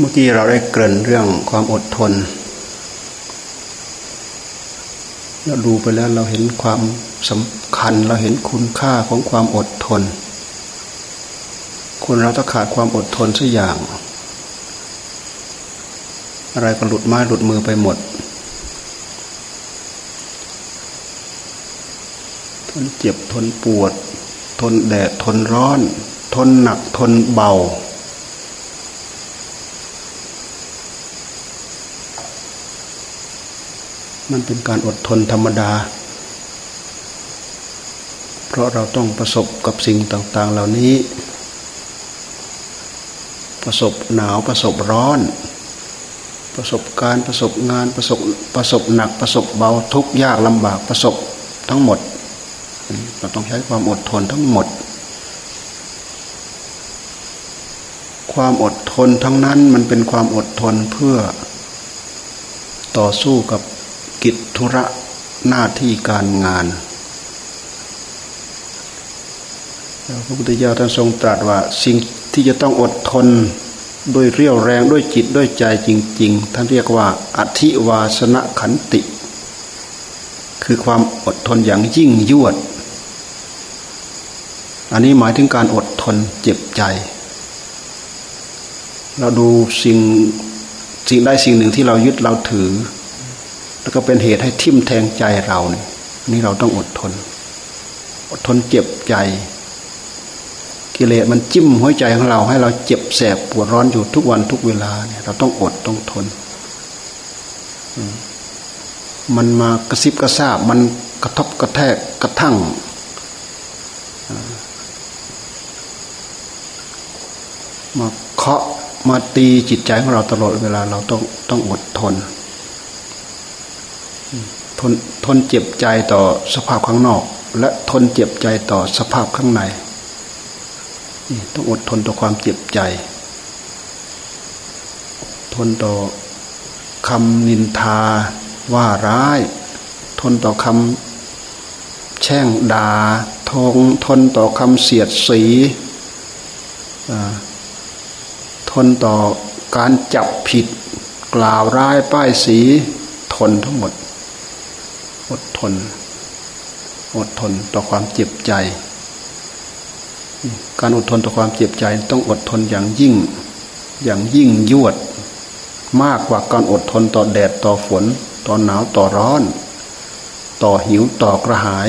เมื่อกี้เราได้เกริ่นเรื่องความอดทน เราดูไปแล้วเราเห็นความสำคัญเราเห็นคุณค่าของความอดทน คนเราถ้าขาดความอดทนสักอย่าง อะไรก็หลุดไม้หลุดมือไปหมดทนเจ็บทนปวด ทนแดดทนร้อน ทนหนักทนเบา มันเป็นการอดทนธรรมดา เพราะเราต้องประสบกับสิ่งต่าง ๆ เหล่านี้ ประสบหนาวประสบร้อน ประสบการประสบงานประสบประสบหนักประสบเบาทุกยากลำบากประสบทั้งหมด เราต้องใช้ความอดทนทั้งหมด ความอดทนทั้งนั้นมันเป็นความอดทนเพื่อต่อสู้กับ ธุระหน้าที่การงานพระพุทธเจ้าท่านทรงตรัสว่าสิ่งที่จะต้องอดทนด้วยเรี่ยวแรงด้วยจิตด้วยใจจริง ๆ ท่านเรียกว่าอธิวาสนะขันติ คือความอดทนอย่างยิ่งยวด อันนี้หมายถึงการอดทนเจ็บใจ เราดูสิ่งสิ่งใดสิ่งหนึ่งที่เรายึดเราถือ แล้วก็เป็นเหตุให้ทิ่มแทงใจเราเนี่ยนี่เราต้องอดทน อดทนเจ็บใจ กิเลสมันจิ้มหัวใจของเรา ให้เราเจ็บแสบปวดร้อนอยู่ทุกวันทุกเวลาเนี่ยเราต้องอดต้องทน มันมากระซิบกระซาบ มันกระทบกระแทกกระทั่งมาเคาะมาตีจิตใจของเราตลอดเวลา เราต้องต้องอดทน ทนทนเจ็บใจต่อสภาพข้างนอก และทนเจ็บใจต่อสภาพข้างในนี่ต้องอดทนต่อความเจ็บใจ ทนต่อคำนินทาว่าร้าย ทนต่อคำแช่งด่าทงทนต่อคำเสียดสีทนต่อการจับผิด กล่าวร้ายป้ายสี ทนทั้งหมด อดทน อดทนต่อความเจ็บใจ การอดทนต่อความเจ็บใจ ต้องอดทนอย่างยิ่ง อย่างยิ่งยวด มากกว่าการอดทนต่อแดดต่อฝน ต่อหนาวต่อร้อน ต่อหิวต่อกระหาย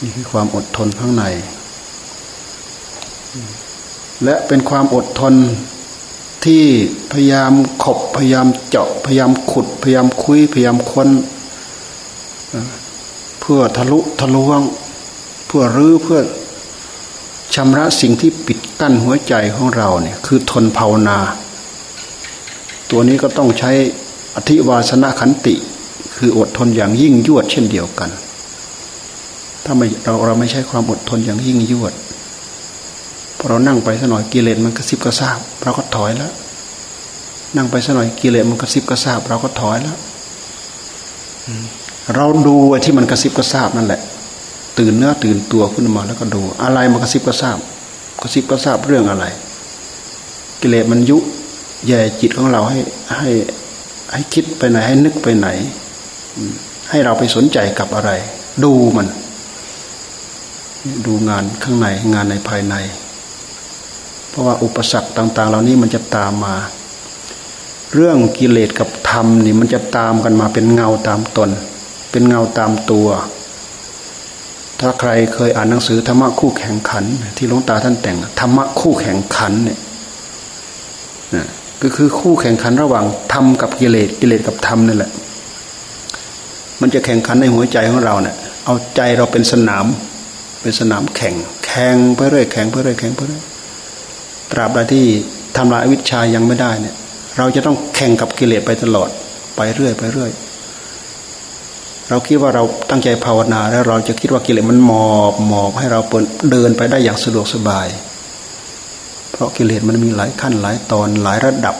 นี่คือความอดทนข้างใน และเป็นความอดทนที่พยายามขบพยายามเจาะพยายามขุดพยายามคุยพยายามค้น เพื่อทะลุทะลวง เพื่อรื้อเพื่อชำระสิ่งที่ปิดกั้นหัวใจของเราเนี่ยคือทนภาวนา ตัวนี้ก็ต้องใช้อธิวาสนาขันติ คืออดทนอย่างยิ่งยวดเช่นเดียวกัน ถ้าไม่เราเราไม่ใช้ความอดทนอย่างยิ่งยวดพอเรานั่งไปสักหน่อยกิเลสมันกระซิบกระซาบเราก็ถอยแล้ว นั่งไปสักหน่อยกิเลสมันกระซิบกระซาบเราก็ถอยแล้ว เราดูไอ้ที่มันกระซิบกระซาบนั่นแหละ ตื่นเนื้อตื่นตัวขึ้นมาแล้วก็ดู อะไรมันกระซิบกระซาบกระซิบกระซาบเรื่องอะไร กิเลสมันยุแย่จิตของเราให้ให้ให้คิดไปไหนให้นึกไปไหน ให้เราไปสนใจกับอะไร ดูมัน ดูงานข้างในงานในภายใน เพราะว่าอุปสรรคต่าง ๆ เหล่านี้มันจะตามมา เรื่องกิเลสกับธรรมนี่มันจะตามกันมาเป็นเงาตามตน เป็นเงาตามตัว ถ้าใครเคยอ่านหนังสือธรรมะคู่แข่งขัน ที่หลวงตาท่านแต่งธรรมะคู่แข่งขันเนี่ยก็คือคู่แข่งขันระหว่างธรรมกับกิเลสกิเลสกับธรรมนี่แหละ มันจะแข่งขันในหัวใจของเราเนี่ยเอาใจเราเป็นสนาม เป็นสนามแข่ง แข่งไปเรื่อยแข่งไปเรื่อยแข่งไปเรื่อยตราบใดที่ทำลายวิชายังไม่ได้เนี่ย เราจะต้องแข่งกับกิเลสไปตลอด ไปเรื่อยไปเรื่อย เราคิดว่าเราตั้งใจภาวนา แล้วเราจะคิดว่ากิเลสมันหมอบหมอบให้เราเดินไปได้อย่างสะดวกสบาย เพราะกิเลสมันมีหลายขั้นหลายตอนหลายระดับ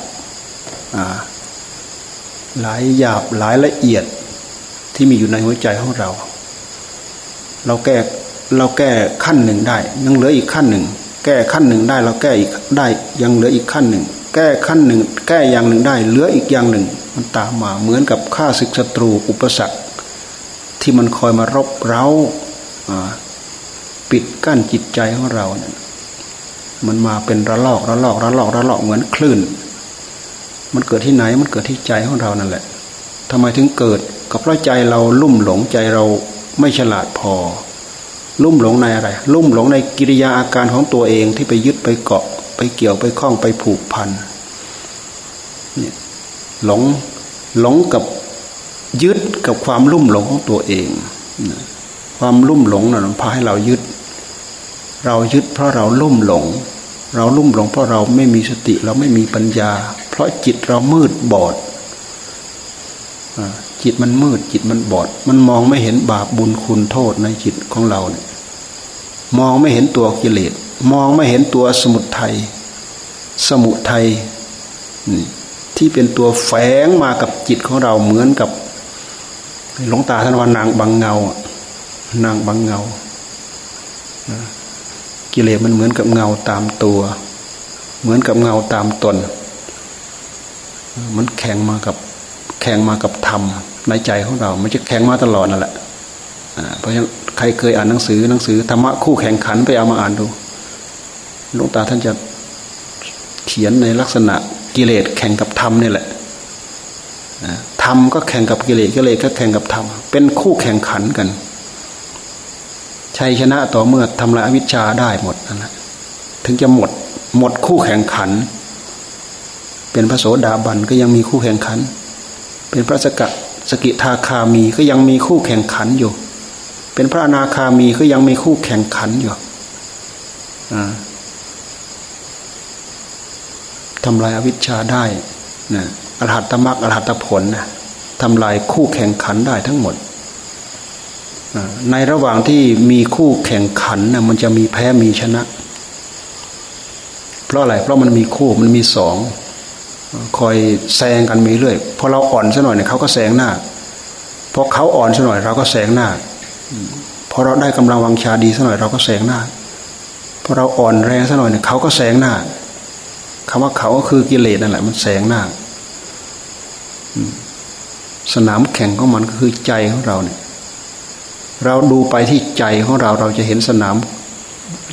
หลายหยาบหลายละเอียดที่มีอยู่ในหัวใจของเรา เราแก้เราแก้ขั้นหนึ่งได้ ยังเหลืออีกขั้นหนึ่ง แก้ขั้นหนึ่งได้ เราแก้อีกได้ยังเหลืออีกขั้นหนึ่ง แก้ขั้นหนึ่ง แก้อย่างหนึ่งได้ เหลืออีกอย่างหนึ่ง มันตามมาเหมือนกับข้าศึกศัตรูอุปสรรค ที่มันคอยมารบเร้าปิดกั้นจิตใจของเราเนี่ยมันมาเป็นระลอกระลอกระลอกระลอกเหมือนคลื่น มันเกิดที่ไหนมันเกิดที่ใจของเรานั่นแหละทำไมถึงเกิดก็เพราะใจเราลุ่มหลงใจเราไม่ฉลาดพอ ลุ่มหลงในอะไร ลุ่มหลงในกิริยาอาการของตัวเองที่ไปยึดไปเกาะ ไปเกี่ยวไปคล้องไปผูกพันเนี่ยหลงหลงกับ ยึดกับความลุ่มหลงของตัวเองความลุ่มหลงนะ่ะพาให้เรายึด เรายึดเพราะเราลุ่มหลง เราลุ่มหลงเพราะเราไม่มีสติเราไม่มีปัญญา เพราะจิตเรามืดบอดจิตมันมืดจิตมันบอด มันมองไม่เห็นบาปบุญคุณโทษในจิตของเราเนี่ยมองไม่เห็นตัวกิเลสมองไม่เห็นตัวสมุทัยสมุทัยที่เป็นตัวแฝงมากับจิตของเราเหมือนกับ หลวงตาท่านว่านางบางเงานางบางเงากิเลสมันเหมือนกับเงาตามตัว เหมือนกับเงาตามตน มันแข่งมากับแข่งมากับธรรมในใจของเรา มันจะแข่งมาตลอดนั่นแหละเพราะฉะนั้นใครเคยอ่านหนังสือหนังสือธรรมะคู่แข่งขันไปเอามาอ่านดูหลวงตาท่านจะเขียนในลักษณะกิเลสแข่งกับธรรมนี่แหละ รรมก็แข่งกับกิเลสกิเลสก็แข่งกับธรรมเป็นคู่แข่งขันกัน ชัยชนะต่อเมื่อทำลายอวิชชาได้หมดนั่นแหละถึงจะหมด หมดคู่แข่งขัน เป็นพระโสดาบันก็ยังมีคู่แข่งขัน เป็นพระสกสกิทาคามีก็ยังมีคู่แข่งขันอยู่ เป็นพระอนาคามีก็ยังมีคู่แข่งขันอยู่ทำลายอวิชชาได้นะ อรหัตมรรคอรหัตผลนะทำลายคู่แข่งขันได้ทั้งหมด ในระหว่างที่มีคู่แข่งขันนะมันจะมีแพ้มีชนะ เพราะอะไร เพราะมันมีคู่มันมีสองคอยแซงกันมีเรื่อยพอเราอ่อนซะหน่อยเนี่ยเขาก็แซงหน้าพอเขาอ่อนซะหน่อยเราก็แซงหน้าพอเราได้กำลังวังชาดีซะหน่อยเราก็แซงหน้าพอเราอ่อนแรงซะหน่อยเนี่ยเขาก็แซงหน้าคำว่าเขาก็คือกิเลสนั่นแหละมันแซงหน้า สนามแข่งของมันก็คือใจของเราเนี่ย เราดูไปที่ใจของเราเราจะเห็นสนาม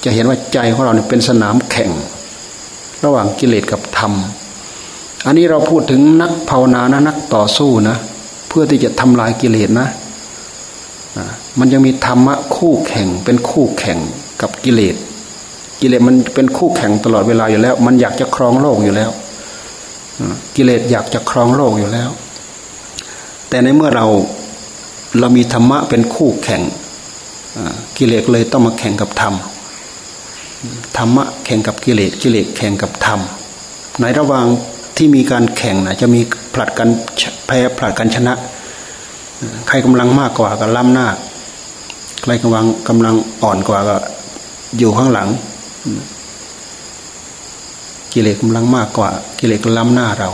จะเห็นว่าใจของเราเนี่ยเป็นสนามแข่ง ระหว่างกิเลสกับธรรม อันนี้เราพูดถึงนักภาวนานะนักต่อสู้นะ เพื่อที่จะทำลายกิเลสนะมันยังมีธรรมะคู่แข่งเป็นคู่แข่งกับกิเลส กิเลสมันเป็นคู่แข่งตลอดเวลาอยู่แล้ว มันอยากจะครองโลกอยู่แล้ว กิเลสอยากจะครองโลกอยู่แล้ว แต่ในเมื่อเราเรามีธรรมะเป็นคู่แข่งกิเลสเลยต้องมาแข่งกับธรรมธรรมะแข่งกับกิเลสกิเลสแข่งกับธรรมในระหว่างที่มีการแข่งนะจะมีผลัดกันแพ้ผลัดกันชนะ ใครกำลังมากกว่าก็ล้ำหน้า ใครกำลังกำลังอ่อนกว่าก็อยู่ข้างหลัง กิเลสกำลังมากกว่า กิเลสล้ำหน้าเรา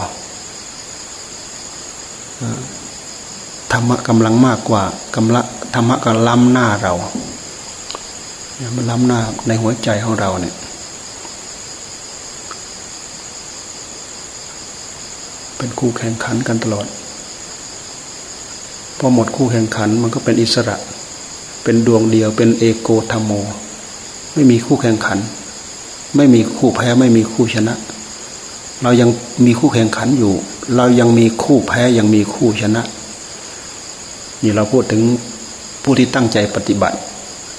ธรรมะกำลังมากกว่ากำละธรรมะก็ล้ำหน้าเรามันล้ำหน้าในหัวใจของเราเนี่ยเป็นคู่แข่งขันกันตลอด พอหมดคู่แข่งขันมันก็เป็นอิสระ เป็นดวงเดียวเป็นเอโกธรรมโม ไม่มีคู่แข่งขัน ไม่มีคู่แพ้ไม่มีคู่ชนะ เรายังมีคู่แข่งขันอยู่ เรายังมีคู่แพ้ยังมีคู่ชนะ นี่เราพูดถึงผู้ที่ตั้งใจปฏิบัติ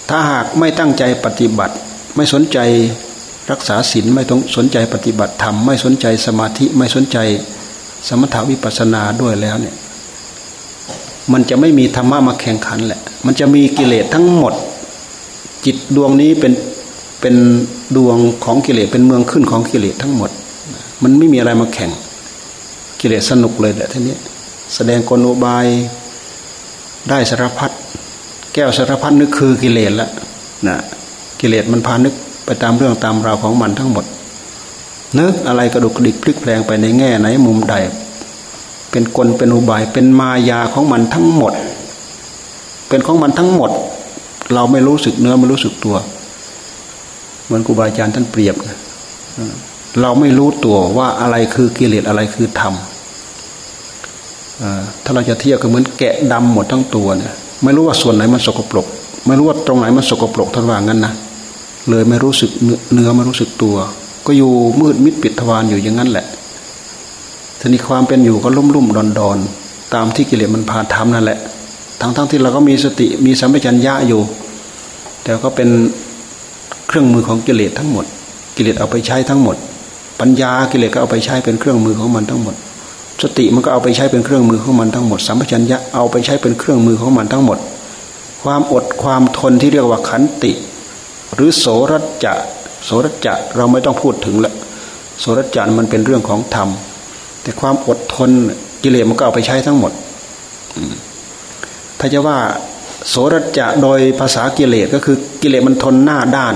ถ้าหากไม่ตั้งใจปฏิบัติ ไม่สนใจรักษาศีลไม่ต้องสนใจปฏิบัติธรรมไม่สนใจสมาธิไม่สนใจสมถาวิปัสนาด้วยแล้วเนี่ย มันจะไม่มีธรรมะมาแข่งขันแหละ มันจะมีกิเลสทั้งหมด จิตดวงนี้เป็น เป็นดวงของกิเลสเป็นเมืองขึ้นของกิเลสทั้งหมด มันไม่มีอะไรมาแข่งกิเลสสนุกเลยแหละทีนี้แสดงกลอุบายได้สารพัดแก้วสารพัดนึกคือกิเลสละนะกิเลสมันพานึกไปตามเรื่องตามราวของมันทั้งหมดนึกอะไรกระดุกกระดิกพลิกแปลงไปในแง่ไหนมุมใด เป็นกลเป็นอุบาย เป็นมายาของมันทั้งหมด เป็นของมันทั้งหมด เราไม่รู้สึกเนื้อไม่รู้สึกตัว เหมือนครูบาอาจารย์ท่านเปรียบเราไม่รู้ตัวว่าอะไรคือกิเลสอะไรคือธรรมถ้าเราจะเทียบก็เหมือนแกะดำหมดทั้งตัวเนี่ยไม่รู้ว่าส่วนไหนมันสกปรก ไม่รู้ว่าตรงไหนมันสกปรกท่านว่างั้นนะเลยไม่รู้สึกเนื้อไม่รู้สึกตัว ก็อยู่มืดมิดปิดทวารอยู่อย่างนั้นแหละทีนี้ความเป็นอยู่ก็ลุ่มลุ่มดอนดอนตามที่กิเลสมันพาทำนั่นแหละ ทั้งทั้งที่เราก็มีสติมีสัมปชัญญะอยู่ แต่ก็เป็น เครื่องมือของกิเลสทั้งหมด กิเลสเอาไปใช้ทั้งหมด ปัญญากิเลสก็เอาไปใช้เป็นเครื่องมือของมันทั้งหมด สติมันก็เอาไปใช้เป็นเครื่องมือของมันทั้งหมดสัมปชัญญะเอาไปใช้เป็นเครื่องมือของมันทั้งหมด ความอดความทนที่เรียกว่าขันติ หรือโสรจะโสรจะเราไม่ต้องพูดถึงละโสรจะมันเป็นเรื่องของธรรม แต่ความอดทนกิเลสมันก็เอาไปใช้ทั้งหมดถ้าจะว่าโสรจะโดยภาษากิเลสก็คือกิเลสมันทนหน้าด้าน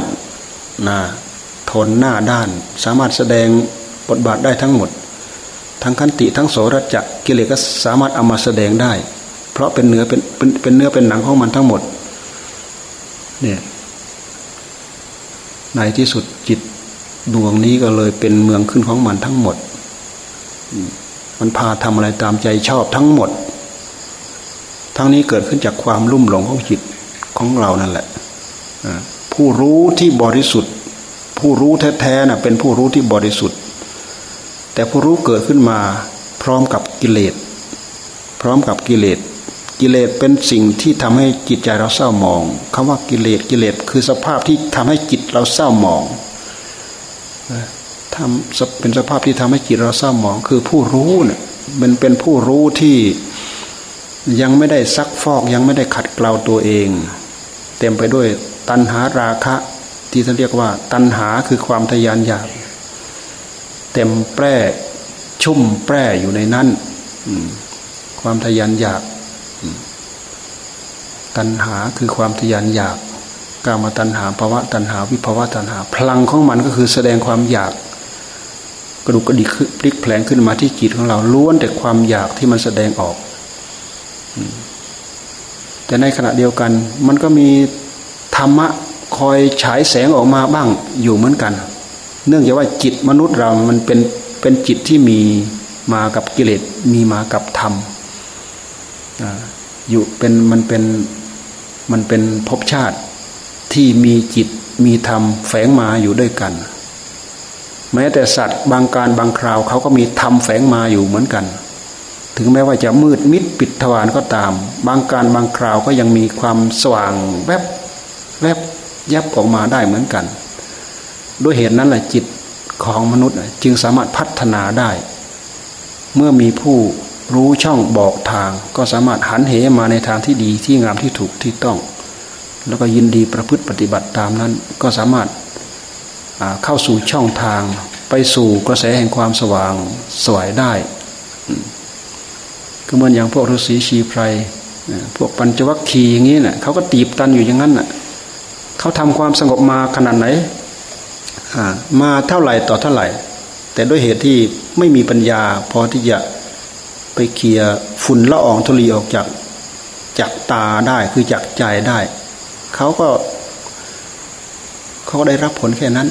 นะทนหน้าด้าน สามารถแสดงบทบาทได้ทั้งหมด ทั้งขันติทั้งโสรจะกิเลสก็สามารถเอามาแสดงได้ เพราะเป็นเนื้อเป็นเป็นเป็นเนื้อเป็นหนังของมันทั้งหมดเนี่ยในที่สุดจิตดวงนี้ก็เลยเป็นเมืองขึ้นของมันทั้งหมด มันพาทำอะไรตามใจชอบทั้งหมด ทั้งนี้เกิดขึ้นจากความลุ่มหลงของจิตของเรานั่นแหละ ผู้รู้ที่บริสุทธิ์ ผู้รู้แท้ๆน่ะเป็นผู้รู้ที่บริสุทธิ์ แต่ผู้รู้เกิดขึ้นมา พร้อมกับกิเลส พร้อมกับกิเลส กิเลสเป็นสิ่งที่ทำให้จิตใจเราเศร้าหมองคำว่ากิเลสกิเลสคือสภาพที่ทำให้จิตเราเศร้าหมองทำเป็นสภาพที่ทำให้จิตเราเศร้าหมอง คือผู้รู้เนี่ยมันเป็นผู้รู้ที่ยังไม่ได้ซักฟอกยังไม่ได้ขัดเกลาตัวเอง เต็มไปด้วย ตัณหาราคะ ที่ท่านเรียกว่า ตัณหาคือความทยานอยากเต็มแปร่ชุ่มแปร่อยู่ในนั้นความทยานอยากตัณหาคือความทยานอยากกามตัณหาภาวะตัณหา วิภาวะตัณหา พลังของมันก็คือแสดงความอยาก กระดูกกระดิกพลิกแผลงขึ้นมาที่จิตของเราล้วนแต่ความอยากที่มันแสดงออกแต่ในขณะเดียวกัน มันก็มี ธรรมะคอยฉายแสงออกมาบ้างอยู่เหมือนกัน เนื่องจากว่าจิตมนุษย์เรามันเป็นเป็นจิตที่มีมากับกิเลสมีมากับธรรมอยู่เป็นมันเป็นมันเป็นภพชาติที่มีจิตมีธรรมแฝงมาอยู่ด้วยกัน แม้แต่สัตว์บางการบางคราวเขาก็มีธรรมแฝงมาอยู่เหมือนกัน ถึงแม้ว่าจะมืดมิดปิดทวารก็ตาม บางการบางคราวก็ยังมีความสว่างแวบ แวบยับออกมาได้เหมือนกัน ด้วยเหตุนั้นแหละจิตของมนุษย์จึงสามารถพัฒนาได้ เมื่อมีผู้รู้ช่องบอกทาง ก็สามารถหันเหมาในทางที่ดีที่งามที่ถูกที่ต้อง แล้วก็ยินดีประพฤติปฏิบัติตามนั้น ก็สามารถเข้าสู่ช่องทาง ไปสู่กระแสแห่งความสว่างสวยได้ก็เหมือนอย่างพวกฤาษีชีไพรพวกปัญจวัคคีย์อย่างนี้นะ่ยเขาก็ตีบตันอยู่อย่างนั้นน่ะ เขาทำความสงบมาขนาดไหนมาเท่าไหร่ต่อเท่าไหร่ แต่ด้วยเหตุที่ไม่มีปัญญา พอที่จะไปเคลียฝุ่นละอองธุลีออกจากจากตาได้คือจากใจได้เขาก็เขาก็ได้รับผลแค่นั้น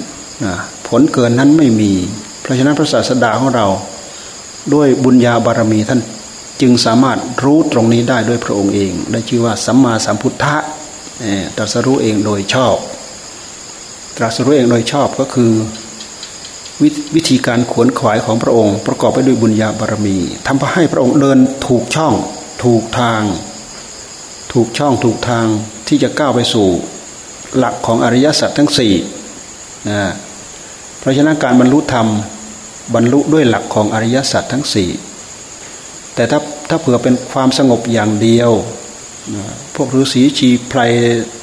ผลเกินนั้นไม่มี เพราะฉะนั้นพระศาสดาของเรา ด้วยบุญญาบารมีท่านจึงสามารถรู้ตรงนี้ได้ด้วยพระองค์เอง ได้ชื่อว่าสัมมาสัมพุทธะ ตรัสรู้เองโดยชอบ ตรัสรู้เองโดยชอบก็คือววิธีการขวนขวายของพระองค์ ประกอบไปด้วยบุญญาบารมีทำให้พระองค์เดินถูกช่อง ถูกทาง ถูกช่องถูกทางที่จะก้าวไปสู่หลักของอริยสัจทั้งสี่นะเพราะฉะนั้นการบรรลุธรรมบรรลุด้วยหลักของอริยสัจทั้งสี่แต่ถ้าถ้าเผื่อเป็นความสงบอย่างเดียว พวกฤาษีชีไพร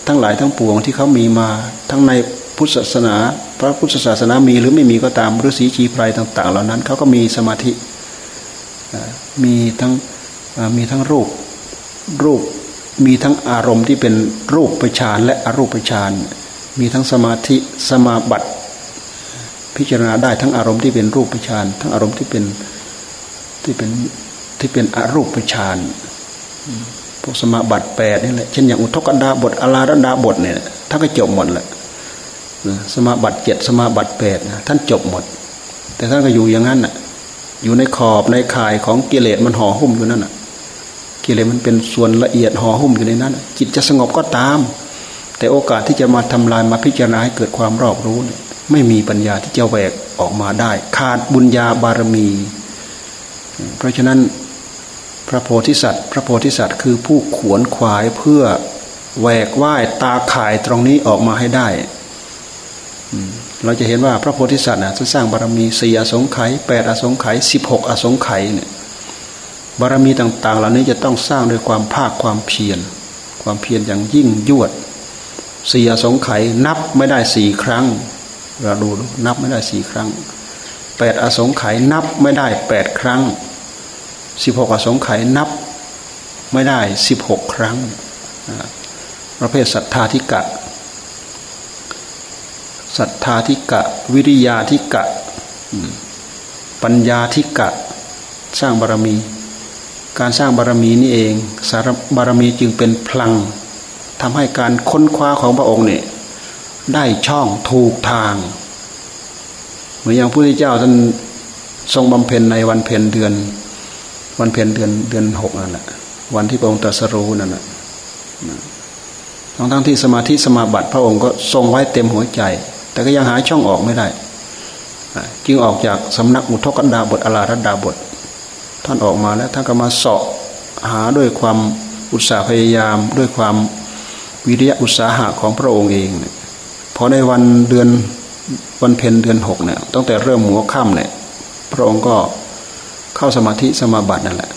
ทั้งหลายทั้งปวงที่เขามีมาทั้งในพุทธศาสนา พระพุทธศาสนามีหรือไม่มีก็ตามฤาษีชีไพรต่าง ๆ เหล่านั้นเขาก็มีสมาธิมีทั้งมีทั้งรูปรูปมีทั้งอารมณ์ที่เป็นรูปประชานและอรูปประชานมีทั้งสมาธิสมาบัติ พิจารณาได้ทั้งอารมณ์ที่เป็นรูปประชานทั้งอารมณ์ที่เป็นที่เป็นที่เป็นอรูปประชาน พวกสมาบัติแปดนี่แหละเช่นอย่างอุทกดาบทอาราดาบทเนี่ยท่านก็จบหมดแหละสมาบัติเจ็ดสมาบัติแปดท่านจบหมด แต่ท่านก็อยู่อย่างนั้นน่ะ อยู่ในขอบในข่ายของกิเลสมันห่อหุ้มอยู่นั่นน่ะ กิเลสมันเป็นส่วนละเอียดห่อหุ้มอยู่ในนั้น จิตจะสงบก็ตาม แต่โอกาสที่จะมาทำลายมาพิจารณาให้เกิดความรอบรู้เนี่ยไม่มีปัญญาที่จะแหวกออกมาได้ ขาดบุญญาบารมี เพราะฉะนั้น พระโพธิสัตว์ พระโพธิสัตว์คือผู้ขวนขวายเพื่อแหวกว่ายตาข่ายตรงนี้ออกมาให้ได้ เราจะเห็นว่าพระโพธิสัตว์นะจะสร้างบารมีสี่อสงไขยแปดอสงไขยสิบหกอสงไขยเนี่ยบารมีต่าง ๆ เหล่านี้จะต้องสร้างด้วยความภาคความเพียร ความเพียรอย่างยิ่งยวดสี่อสงไขยนับไม่ได้สี่ครั้ง เราดูนับไม่ได้สี่ครั้งแปดอสงไขยนับไม่ได้แปดครั้ง สิบหกอสงไขยนับไม่ได้สิบหกครั้งประเภทศรัทธาธิกะศรัทธาธิกะ วิริยาธิกะ ปัญญาธิกะ สร้างบารมี การสร้างบารมีนี่เอง สารบารมีจึงเป็นพลังทำให้การค้นคว้าของพระองค์เนี่ยได้ช่องถูกทาง เหมือนอย่างพระพุทธเจ้าท่านทรงบำเพ็ญในวันเพ็ญเดือน วันเพ็ญเดือนเดือนหกนั่นแหละวันที่พระองค์ตรัสรู้นั่นแหละทั้งทั้งที่สมาธิสมาบัติพระองค์ก็ทรงไว้เต็มหัวใจ แต่ก็ยังหาช่องออกไม่ได้จึงออกจากสำนักอุทกดาบทอลารัดาบท ท่านออกมาแล้วท่านก็มาเสาะหาด้วยความอุตสาห์พยายาม ด้วยความวิริยะอุตสาหะของพระองค์เองพอในวันเดือนวันเพ็ญเดือนหกเนี่ยตั้งแต่เริ่มหัวค่ำเนี่ยพระองค์ก็ เข้าสมาธิสมาบัตินั่นแหละ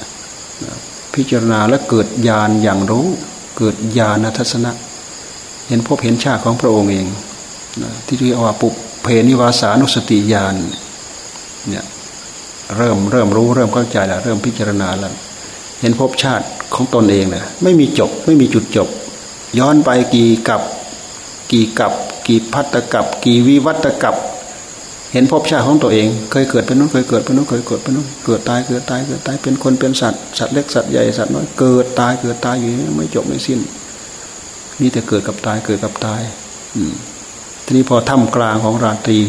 พิจารณาและเกิดญาณอย่างรู้ เกิดญาณทัศนะ เห็นพบเห็นชาติของพระองค์เองที่เรียกว่าปุเพนิวาสานุสติญาณเนี่ยเริ่มเริ่มรู้เริ่มเข้าใจแล้วเริ่มพิจารณาแล้วเห็นพบชาติของตนเองเลยไม่มีจบไม่มีจุดจบ ย้อนไปกี่กับ กี่กับ กี่พัตกับ กี่วิวัตกับ เห็นภพชาติของตัวเอง เคยเกิดเป็นนู้นเคยเกิดเป็นนู้นเคยเกิดเป็นนู้นเกิดตายเกิดตายเกิดตายเป็นคนเป็นสัตว์สัตว์เล็กสัตว์ใหญ่สัตว์น้อยเกิดตายเกิดตายอยู่ไม่จบไม่สิ้นมีแต่เกิดกับตายเกิดกับตาย อืมทีนี้พอถ้ำกลางของราตรี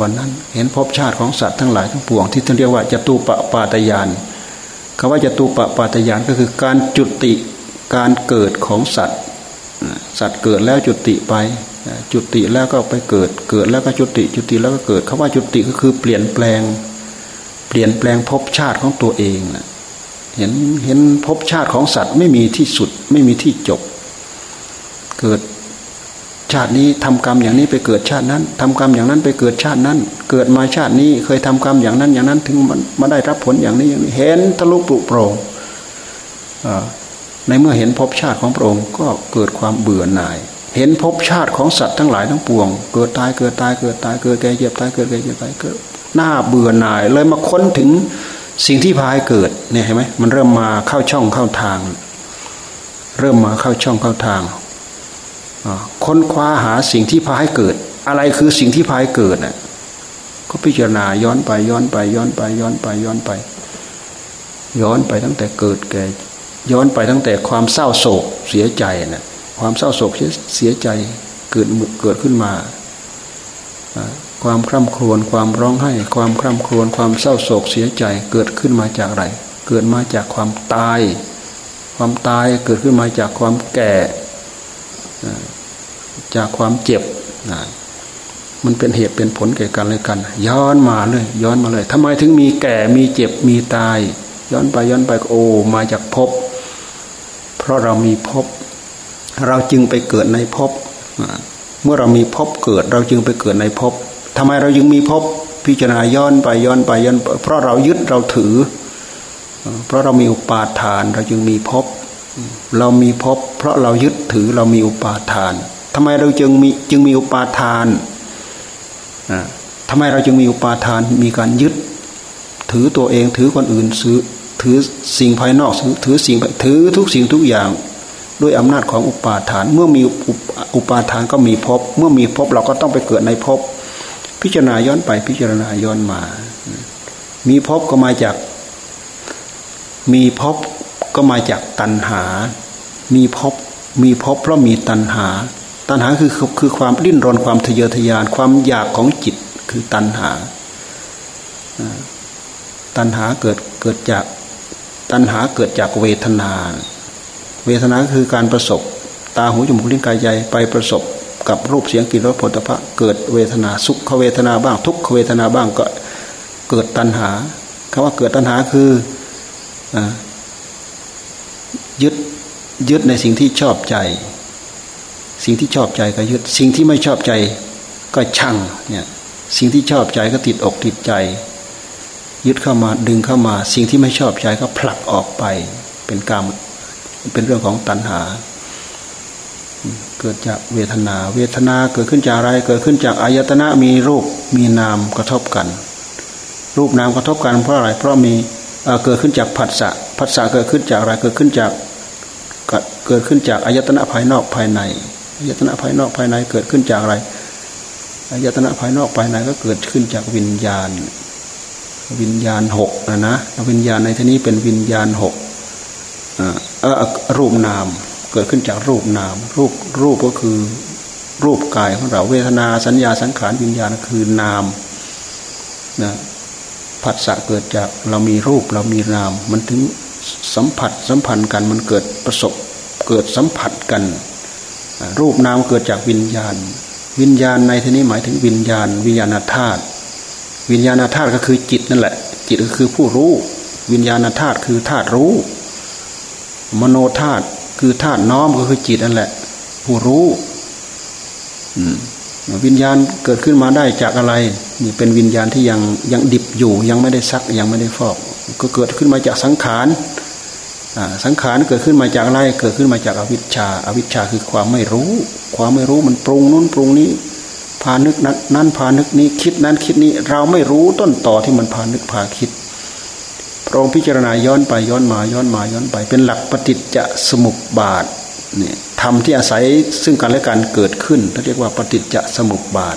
วันนั้น เห็นภพชาติของสัตว์ทั้งหลายทั้งปวง ที่ท่านเรียกว่าจตุปปาตยานคำว่าจตุปปาตยานก็คือการจุติการเกิดของสัตว์ สัตว์เกิดแล้วจุติไป จุติแล้วก็ไปเกิด เกิดแล้วก็จุติ จุติแล้วก็เกิดคาว่าจุติก็คือเปลี่ยนแปลง เปลี่ยนแปลงภพชาติของตัวเองนะเห็นเห็นภพชาติของสัตว์ไม่มีที่สุดไม่มีที่จบ เกิดชาตินี้ทำกรรมอย่างนี้ไปเกิดชาตินั้นทำกรรมอย่างนั้นไปเกิดชาตินั้น เกิดมาชาตินี้เคยทำกรรมอย่างนั้นอย่างนั้นถึงมันมาได้รับผลอย่างนี้อย่างนี้เห็นทะลุปลุกโปร่งในเมื่อเห็นภพชาติของพระองค์ก็เกิดความเบื่อหน่าย เห็นภพชาติของสัตว์ทั้งหลายทั้งปวง เกิดตายเกิดตายเกิดตายเกิดแก่เจ็บตายเกิดแก่เจ็บตายเกิดหน้าเบื่อหน่ายเลยมาค้นถึงสิ่งที่พายเกิดเนี่ยเห็นไหมมันเริ่มมาเข้าช่องเข้าทาง เริ่มมาเข้าช่องเข้าทางค้นคว้าหาสิ่งที่พาให้เกิด อะไรคือสิ่งที่พายเกิดน่ะก็พิจารณาย้อนไปย้อนไปย้อนไปย้อนไปย้อนไป ย้อนไปตั้งแต่เกิดแก่ ย้อนไปตั้งแต่ความเศร้าโศกเสียใจน่ะ ความเศร้าโศกเสียใจเกิดเกิดขึ้นมาความคร่ำครวญความร้องไห้ ความคร่ำครวญความเศร้าโศกเสียใจเกิดขึ้นมาจากอะไร เกิดมาจากความตาย ความตายเกิดขึ้นมาจากความแก่ จากความเจ็บมันเป็นเหตุเป็นผลแก่กันเลยกัน ย้อนมาเลยย้อนมาเลยทำไมถึงมีแก่มีเจ็บมีตาย ย้อนไปย้อนไปโอ้มาจากภพเพราะเรามีภพ เราจึงไปเกิดในภพเมื่อเรามีภพเกิด เราจึงไปเกิดในภพทำไมเราจึงมีภพพิจารณาย้อนไปย้อนไปย้อนเพราะเรายึดเราถือ เพราะเรามีอุปาทาน เราจึงมีภพเรามีภพเพราะเรายึดถือเรามีอุปาทานทำไมเราจึงมีจึงมีอุปาทานทำไมเราจึงมีอุปาทานมีการยึด ถือตัวเองถือคนอื่นซื้อถือสิ่งภายนอกถือสิ่งถือทุกสิ่งทุกอย่าง ด้วยอำนาจของอุปาทาน เมื่อมีอุปาทานก็มีภพเมื่อมีภพเราก็ต้องไปเกิดในภพพิจารณาย้อนไปพิจารณาย้อนมา มีภพก็มาจาก มีภพก็มาจากตัณหา มีภพมีภพเพราะมีตัณหา ตัณหาคือคือความดิ้นรนความทะเยอทะยานความอยากของจิตคือตัณหา ตัณหาเกิดเกิดจากตัณหาเกิดจากเวทนา เวทนาคือการประสบ ตาหูจมูกลิ้นกายใจไปประสบ กับรูปเสียงกลิ่นรสผลิตภัณฑ์เกิดเวทนาสุขเวทนาบ้าง ทุกขเวทนาบ้างก็เกิดตัณหาคำว่าเกิดตัณหาคืออยึดยึดในสิ่งที่ชอบใจ สิ่งที่ชอบใจก็ยึด สิ่งที่ไม่ชอบใจก็ชังเนี่ยสิ่งที่ชอบใจก็ติดอกติดใจ ยึดเข้ามาดึงเข้ามา สิ่งที่ไม่ชอบใจก็ผลักออกไปเป็นกรรม เป็นเรื่องของตัณหา เกิดจากเวทนา เวทนาเกิดขึ้นจากอะไร เกิดขึ้นจากอายตนะมีรูปมีนามกระทบกัน รูปนามกระทบกันเพราะอะไร เพราะมีเกิดขึ้นจากผัสสะผัสสะเกิดขึ้นจากอะไรเกิดขึ้นจากเกิดขึ้นจากอายตนะภายนอกภายในอายตนะภายนอกภายในเกิดขึ้นจากอะไรอายตนะภายนอกภายในก็เกิดขึ้นจากวิญญาณ วิญญาณหกนะนะวิญญาณในที่นี้เป็นวิญญาณหก รูปนามเกิดขึ้นจากรูปนาม รูปรูปก็คือรูปกายของเราเวทนาสัญญาสังขารวิญญาณคือนามนะผัสสะเกิดจากเรามีรูปเรามีนาม มันถึงสัมผัสสัมพันธ์กันมันเกิดประสบเกิดสัมผัสกัน รูปนามเกิดจากวิญญาณ วิญญาณในที่นี้หมายถึงวิญญาณ วิญญาณธาตุวิญญาณธาตุก็คือจิตนั่นแหละ จิตก็คือผู้รู้ วิญญาณธาตุคือธาตุรู้ มโนธาตุคือธาตุน้อมก็คือจิตนั่นแหละ ผู้รู้วิญญาณเกิดขึ้นมาได้จากอะไรนี่เป็นวิญญาณที่ยังยังดิบอยู่ ยังไม่ได้ซักยังไม่ได้ฟอก ก็เกิดขึ้นมาจากสังขารสังขารเกิดขึ้นมาจากอะไร เกิดขึ้นมาจากอวิชชาอาวิชชาคือความไม่รู้ ความไม่รู้มันปรุงนู้นปรุงนี้พานึกนั้นนั้นพานึกนี้คิดนั้นคิดนี้ เราไม่รู้ต้นต่อที่มันพานึกพาคิด พระองพิจารณาย้อนไปย้อนมาย้อนมาย้อนไป เป็นหลักปฏิจจสมุปบาทเนี่ยธรรมที่อาศัยซึ่งกันและกันเกิดขึ้นเขาเรียกว่าปฏิจจสมุปบาท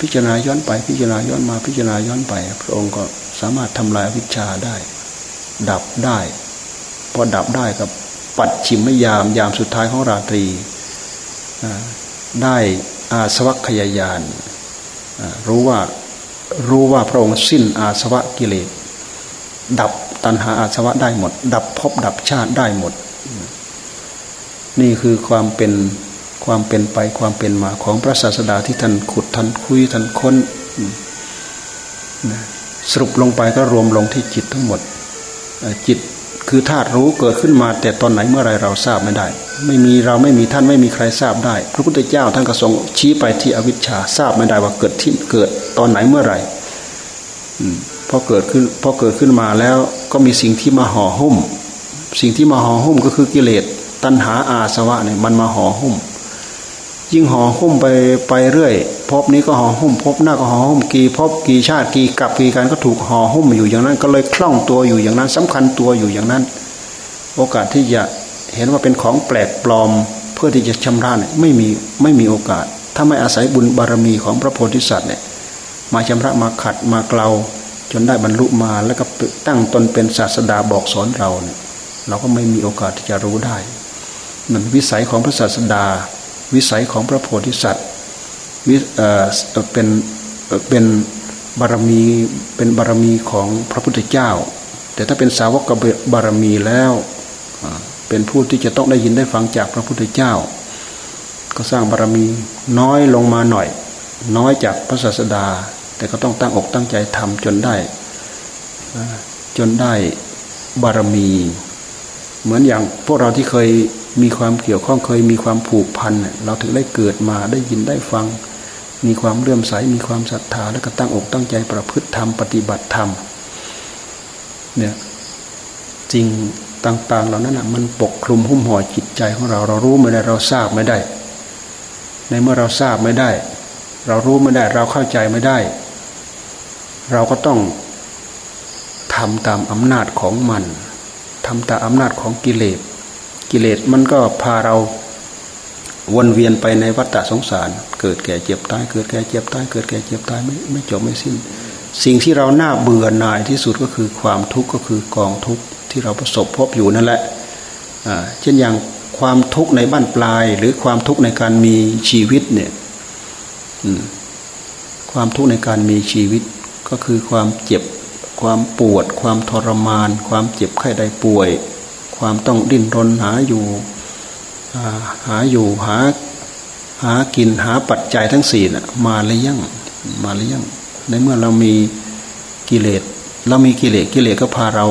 พิจารณาย้อนไปพิจารณาย้อนมาพิจารณาย้อนไป พระองค์ก็สามารถทำลายวิชาได้ ดับได้พอดับได้กับปัดชิมยามยามสุดท้ายของราตรี ได้อาสวัคยายานรู้ว่า รู้ว่าพระองค์สิ้นอาสวะกิเลสดับตัณหาอาสวะได้หมด ดับภพดับชาติได้หมด นี่คือความเป็นความเป็นไปความเป็นมาของพระศาสดาที่ท่านขุดท่านคุยท่านค้นสรุปลงไปก็รวมลงที่จิตทั้งหมดจิตคือธาตุรู้เกิดขึ้นมาแต่ตอนไหนเมื่อไรเราทราบไม่ได้ ไม่มีเราไม่มีท่านไม่มีใครทราบได้ พระพุทธเจ้าท่านก็ทรงชี้ไปที่อวิชชาทราบไม่ได้ว่าเกิดที่เกิดตอนไหนเมื่อไรพอเกิดขึ้นพอเกิดขึ้นมาแล้วก็มีสิ่งที่มาห่อหุ้ม สิ่งที่มาห่อหุ้มก็คือกิเลสตัณหาอาสวะเนี่ยมันมาห่อหุ้ม ยิ่งห่อหุ้มไปไปเรื่อยพบนี้ก็ห่อหุ้มพบหน้าก็ห่อหุ้มกี่พบกี่ชาติกี่กับกี่การก็ถูกห่อหุ้มอยู่อย่างนั้น ก็เลยคล่องตัวอยู่อย่างนั้นสำคัญตัวอยู่อย่างนั้น โอกาสที่จะ เห็นว่าเป็นของแปลกปลอมเพื่อที่จะชำระเนี่ยไม่มีไม่มีโอกาส ถ้าไม่อาศัยบุญบารมีของพระโพธิสัตว์เนี่ยมาชำระมาขัดมาเกลาจนได้บรรลุมาแล้วก็ตั้งตนเป็นศาสดาบอกสอนเราเนี่ยเราก็ไม่มีโอกาสที่จะรู้ได้มันวิสัยของพระศาสดา วิสัยของพระโพธิสัตว์วิเป็นเป็นบารมีเป็นบารมีของพระพุทธเจ้า แต่ถ้าเป็นสาวกบารมีแล้ว เป็นผู้ที่จะต้องได้ยินได้ฟังจากพระพุทธเจ้า ก็สร้างบารมีน้อยลงมาหน่อย น้อยจากพระศาสดา แต่ก็ต้องตั้งอกตั้งใจทำจนได้จนได้บารมี เหมือนอย่างพวกเราที่เคยมีความเกี่ยวข้องเคยมีความผูกพันเราถึงได้เกิดมาได้ยินได้ฟัง มีความเลื่อมใสมีความศรัทธาแล้วก็ตั้งอกตั้งใจประพฤติธรรมปฏิบัติธรรมเนี่ยจริง ต่าง ๆ เหล่านั้นนะมันปกคลุมหุ้มห่อจิตใจของเรา เรารู้ไม่ได้เราทราบไม่ได้ ในเมื่อเราทราบไม่ได้ เรารู้ไม่ได้ เราเข้าใจไม่ได้ เราก็ต้องทำตามอำนาจของมันทำตามอำนาจของกิเลสกิเลสมันก็พาเราวนเวียนไปในวัฏสงสาร เกิดแก่เจ็บตาย เกิดแก่เจ็บตาย เกิดแก่เจ็บตายไม่ไม่จบไม่สิ้น สิ่งที่เราหน้าเบื่อหน่ายที่สุดก็คือความทุกข์ก็คือกองทุกข์ ที่เราประสบพบอยู่นั่นแหละเช่นอย่างความทุกข์ในบ้านปลาย หรือความทุกข์ในการมีชีวิตเนี่ยความทุกข์ในการมีชีวิตก็คือความเจ็บ ความปวด ความทรมาน ความเจ็บไข้ได้ป่วย ความต้องดิ้นรนหาอยู่หาอยู่หาหากินหาปัจจัยทั้งสี่นะมาเลี้ยงมาเลี้ยงในเมื่อเรามีกิเลสเรามีกิเลสกิเลสก็พาเรา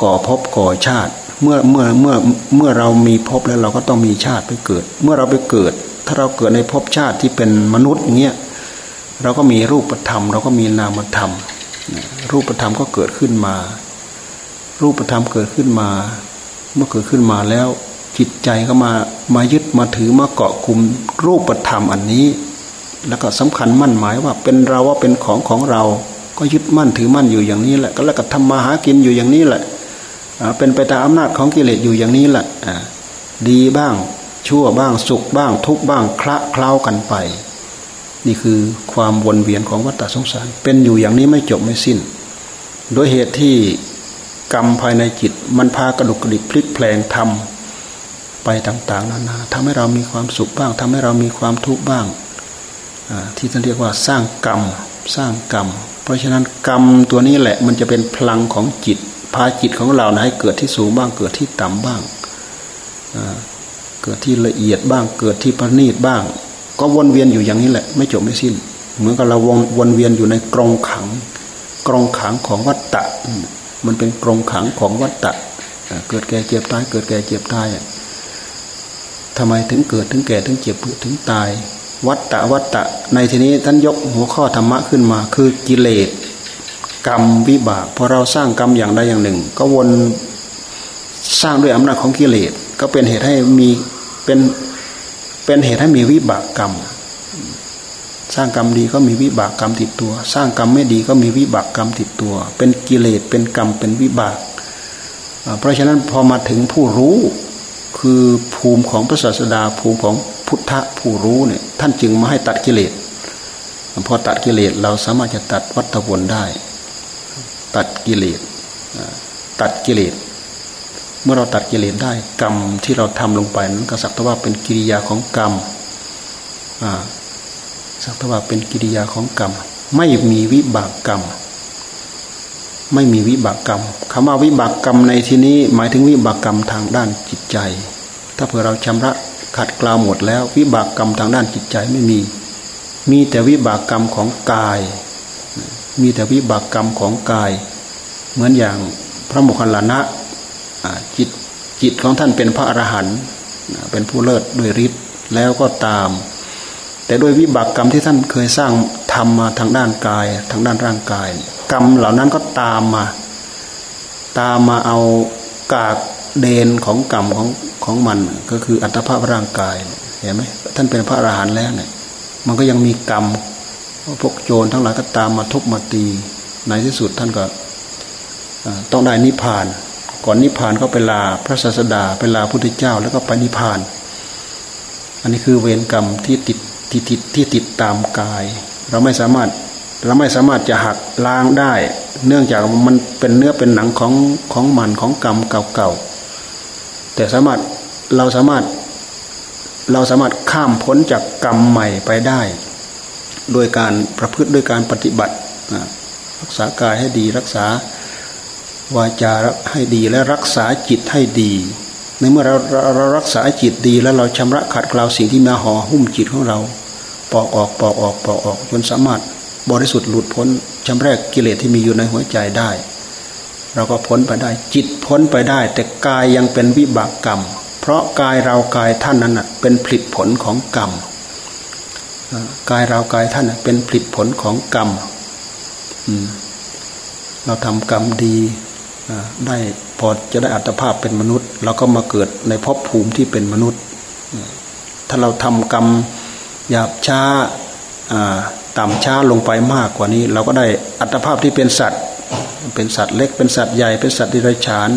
ก่อภพก่อชาติ เมื่อเมื่อเมื่อเมื่อเรามีภพแล้วเราก็ต้องมีชาติไปเกิด เมื่อเราไปเกิด ถ้าเราเกิดในภพชาติที่เป็นมนุษย์เงี้ยเราก็มีรูปธรรม เราก็มีนามธรรม รูปธรรมก็เกิดขึ้นมา รูปธรรมเกิดขึ้นมา เมื่อเกิดขึ้นมาแล้วจิตใจก็มามายึดมาถือมาเกาะกลุ่มรูปธรรมอันนี้ แล้วก็สำคัญมั่นหมายว่าเป็นเราว่าเป็นของของเรา ก็ยึดมั่นถือมั่นอยู่อย่างนี้แหละ ก็แล้วก็ทำมาหากินอยู่อย่างนี้แหละ เป็นไปตามอำนาจของกิเลสอยู่อย่างนี้แหละดีบ้างชั่วบ้างสุขบ้าง ทุกบ้างคละเคล้ากันไป นี่คือความวนเวียนของวัฏสงสาร เป็นอยู่อย่างนี้ไม่จบไม่สิ้น โดยเหตุที่กรรมภายในจิต มันพากระดุกกระดิกพลิกแปลงทำไปต่างๆนานาทำให้เรามีความสุขบ้างทำให้เรามีความทุกข์บ้างที่ท่านเรียกว่าสร้างกรรมสร้างกรรม เพราะฉะนั้นกรรมตัวนี้แหละมันจะเป็นพลังของจิต พาจิตของเราให้เกิดที่สูงบ้าง เกิดที่ต่ำบ้างเกิดที่ละเอียดบ้าง เกิดที่ประณีตบ้าง ก็วนเวียนอยู่อย่างนี้แหละ ไม่จบไม่สิ้น เหมือนกับเราวนวนเวียนอยู่ในกรงขัง กรงขังของวัฏฏะมันเป็นกรงขังของวัฏฏะเกิดแก่เจ็บตาย เกิดแก่เจ็บตายทำไมถึงเกิดถึงแก่ถึงเจ็บถึงตาย วัตตะวัตตะในทีนี้ท่านยกหัวข้อธรรมะขึ้นมา คือกิเลส กรรมวิบากพอเราสร้างกรรมอย่างใดอย่างหนึ่ง ก็วนสร้างด้วยอำนาจของกิเลสก็เป็นเหตุให้มีเป็นเป็นเหตุให้มีวิบากกรรม สร้างกรรมดีก็มีวิบากกรรมติดตัว สร้างกรรมไม่ดีก็มีวิบากกรรมติดตัว เป็นกิเลสเป็นกรรมเป็นวิบาก เพราะฉะนั้นพอมาถึงผู้รู้คือภูมิของพระศาสดาภูมิของพุทธผู้รู้เนี่ยท่านจึงมาให้ตัดกิเลสพอตัดกิเลสเราสามารถจะตัดวัฏวนได้ ตัดกิเลสตัดกิเลสเมื่อเราตัดกิเลสได้กรรมที่เราทำลงไปนั้นก็สักแต่ว่าเป็นกิริยาของกรรมสักแต่ว่าเป็นกิริยาของกรรม ไม่มีวิบากกรรม ไม่มีวิบากกรรมคำว่าวิบากกรรมในที่นี้ หมายถึงวิบากกรรมทางด้านจิตใจ ถ้าเผื่อเราชำระขัดกลาวหมดแล้ว วิบากกรรมทางด้านจิตใจไม่มี มีแต่วิบากกรรมของกาย มีแต่วิบากกรรมของกาย เหมือนอย่างพระโมคคัลลานะจิตจิตของท่านเป็นพระอรหันต์เป็นผู้เลิศด้วยฤทธิ์แล้วก็ตาม แต่ด้วยวิบากกรรมที่ท่านเคยสร้างทำมาทางด้านกาย ทางด้านร่างกาย กรรมเหล่านั้นก็ตามมา ตามมาเอากากเดนของกรรมของของมันก็คืออัตภาพร่างกายเห็นไหมท่านเป็นพระอรหันต์แล้วเนี่ยมันก็ยังมีกรรม พวกโจรทั้งหลายก็ตามมาทุบมาตีในที่สุดท่านก็ต้องได้นิพพาน ก่อนนิพพานก็ไปลาพระศาสดาไปลาพุทธเจ้าแล้วก็ไปนิพพาน อันนี้คือเวรกรรมที่ติดที่ติดที่ติดตามกาย เราไม่สามารถเราไม่สามารถจะหักล้างได้ เนื่องจากมันเป็นเนื้อเป็นหนังของของมันของกรรมเก่าๆแต่สามารถเราสามารถเราสามารถข้ามพ้นจากกรรมใหม่ไปได้ โดยการประพฤติด้วยการปฏิบัติรักษากายให้ดีรักษาวาจาให้ดีและรักษาจิตให้ดี ในเมื่อเราเรารักษาจิตดีแล้วเราชำระขัดเกลาสิ่งที่มาห่อหุ้มจิตของเรา ปอกออกปอกออกปอกออกจนสามารถบริสุทธิ์หลุดพ้นชำแรกกิเลสที่มีอยู่ในหัวใจได้ เราก็พ้นไปได้ จิตพ้นไปได้ แต่กายยังเป็นวิบากกรรม เพราะกายเรากายท่านนั้นเป็นผลิตผลของกรรม กายเรากายท่านเป็นผลิตผลของกรรมเราทำกรรมดีได้พอจะได้อัตภาพเป็นมนุษย์ เราก็มาเกิดในภพภูมิที่เป็นมนุษย์ ถ้าเราทำกรรมหยาบช้าต่ำช้าลงไปมากกว่านี้ เราก็ได้อัตภาพที่เป็นสัตว์ เป็นสัตว์เล็กเป็นสัตว์ใหญ่เป็นสัตว์ดิรัจฉาน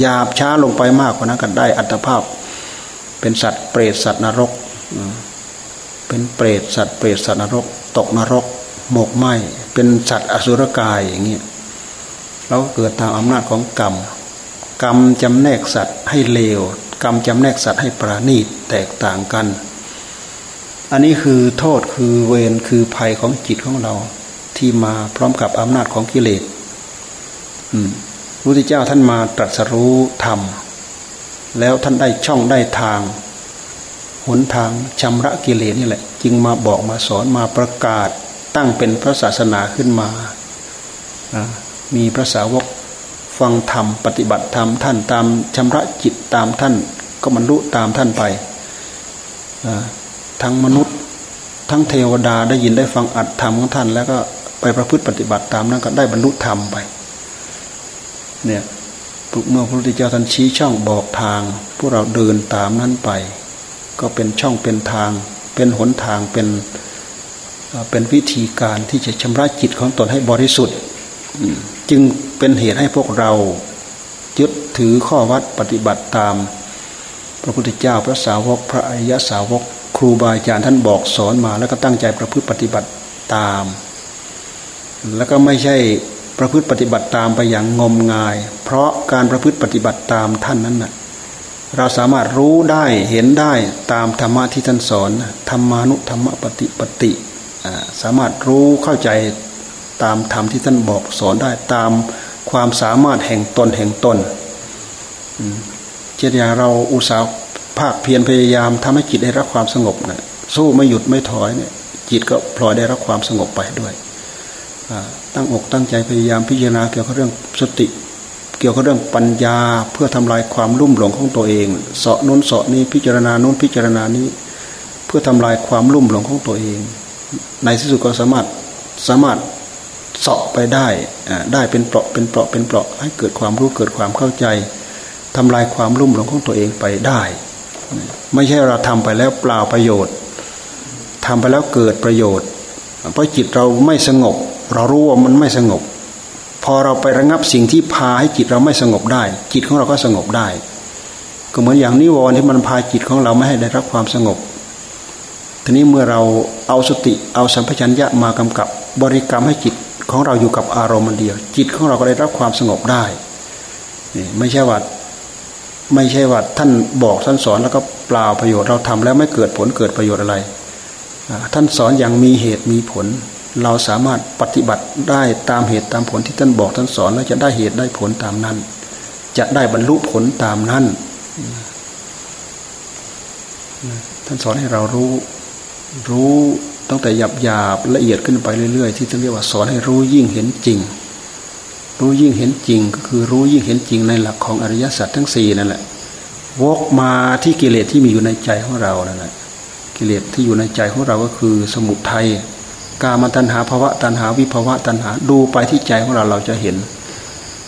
หยาบช้าลงไปมากกว่านั้นก็ได้อัตภาพ เป็นสัตว์เปรตสัตว์นรก เป็นเปรตสัตว์เปรตสัตว์นรก ตกนรก หมกไหมเป็นสัตว์อสุรกายอย่างเงี้ยเราก็เกิดตามอำนาจของกรรม กรรมจำแนกสัตว์ให้เลว กรรมจำแนกสัตว์ให้ประณีตแตกต่างกัน อันนี้คือโทษคือเวรคือภัยของจิตของเราที่มาพร้อมกับอำนาจของกิเลสพระพุทธเจ้าท่านมาตรัสรู้ธรรม แล้วท่านได้ช่องได้ทาง หนทางชำระกิเลสนี่แหละ จึงมาบอกมาสอนมาประกาศตั้งเป็นพระศาสนาขึ้นมา มีพระสาวกฟังธรรมปฏิบัติธรรมท่านตามชำระจิตตามท่านก็บรรลุตามท่านไป ทั้งมนุษย์ทั้งเทวดาได้ยินได้ฟังอัดธรรมของท่าน แล้วก็ไปประพฤติปฏิบัติตามนั้นก็ได้บรรลุธรรมไปเนี่ยเมื่อพระพุทธเจ้าท่านชี้ช่องบอกทาง พวกเราเดินตามนั้นไป ก็เป็นช่องเป็นทาง เป็นหนทางเป็นเป็นวิธีการที่จะชำระจิตของตนให้บริสุทธิ์ จึงเป็นเหตุให้พวกเรายึดถือข้อวัดปฏิบัติตาม พระพุทธเจ้าพระสาวกพระอริยสาวก ครูบาอาจารย์ท่านบอกสอนมาแล้วก็ตั้งใจประพฤติปฏิบัติตาม แล้วก็ไม่ใช่ประพฤติปฏิบัติตามไปอย่างงมงาย เพราะการประพฤติปฏิบัติตามท่านนั้นนะ่ะ เราสามารถรู้ได้เห็นได้ตามธรรมะที่ท่านสอนธรรมานุธรรมปฏิปติสามารถรู้เข้าใจตามธรรมที่ท่านบอกสอนได้ตามความสามารถแห่งตนแห่งตนเช่นอย่างเราอุตสาห์ภาคเพียรพยายามทำให้จิตได้รับความสงบนะสู้ไม่หยุดไม่ถอยเนี่ยจิตก็พลอยได้รับความสงบไปด้วยตั้งอกตั้งใจพยายามพิจารณาเกี่ยวกับเรื่องสติ เกี่ยวกับเรื่องปัญญาเพื่อทำลายความลุ่มหลงของตัวเองเสาะนู้นเสาะนี้พิจารณานู้นพิจารณานี้ เพื่อทำลายความลุ่มหลงของตัวเอง ในที่สุดก็สามารถสามารถเสาะไปได้ได้เป็นเปราะเป็นเปราะเป็นเปราะให้เกิดความรู้เกิดความเข้าใจทำลายความลุ่มหลงของตัวเองไปได้ ไม่ใช่เราทำไปแล้วเปล่าประโยชน์ทำไปแล้วเกิดประโยชน์ เพราะจิตเราไม่สงบ เรารู้ว่ามันไม่สงบ พอเราไประงับสิ่งที่พาให้จิตเราไม่สงบได้ จิตของเราก็สงบได้ ก็เหมือนอย่างนิวรณ์ที่มันพาจิตของเราไม่ให้ได้รับความสงบ ทีนี้เมื่อเราเอาสติเอาสัมผัสัญญะมากำกับบริกรรมให้จิตของเราอยู่กับอารมณ์เดียว จิตของเราก็ได้รับความสงบได้นี่ไม่ใช่ว่าไม่ใช่ว่าท่านบอกท่านสอนแล้วก็เปล่าประโยชน์เราทำแล้วไม่เกิดผลเกิดประโยชน์อะไร ท่านสอนอย่างมีเหตุมีผล เราสามารถปฏิบัติได้ตามเหตุตามผลที่ท่านบอกท่านสอน แล้วจะได้เหตุได้ผลตามนั้น จะได้บรรลุผลตามนั้น ท่านสอนให้เรารู้ รู้ตั้งแต่หยาบหยาบละเอียดขึ้นไปเรื่อย ๆ ที่ท่านเรียกว่าสอนให้รู้ยิ่งเห็นจริง รู้ยิ่งเห็นจริง ก็คือรู้ยิ่งเห็นจริงในหลักของอริยสัจทั้งสี่นั่นแหละวกมาที่กิเลสที่มีอยู่ในใจของเรานั่นแหละกิเลสที่อยู่ในใจของเราก็คือสมุทัย กามตัณหาภาวะตัณหาวิภาวะตัณหาดูไปที่ใจของเราเราจะเห็น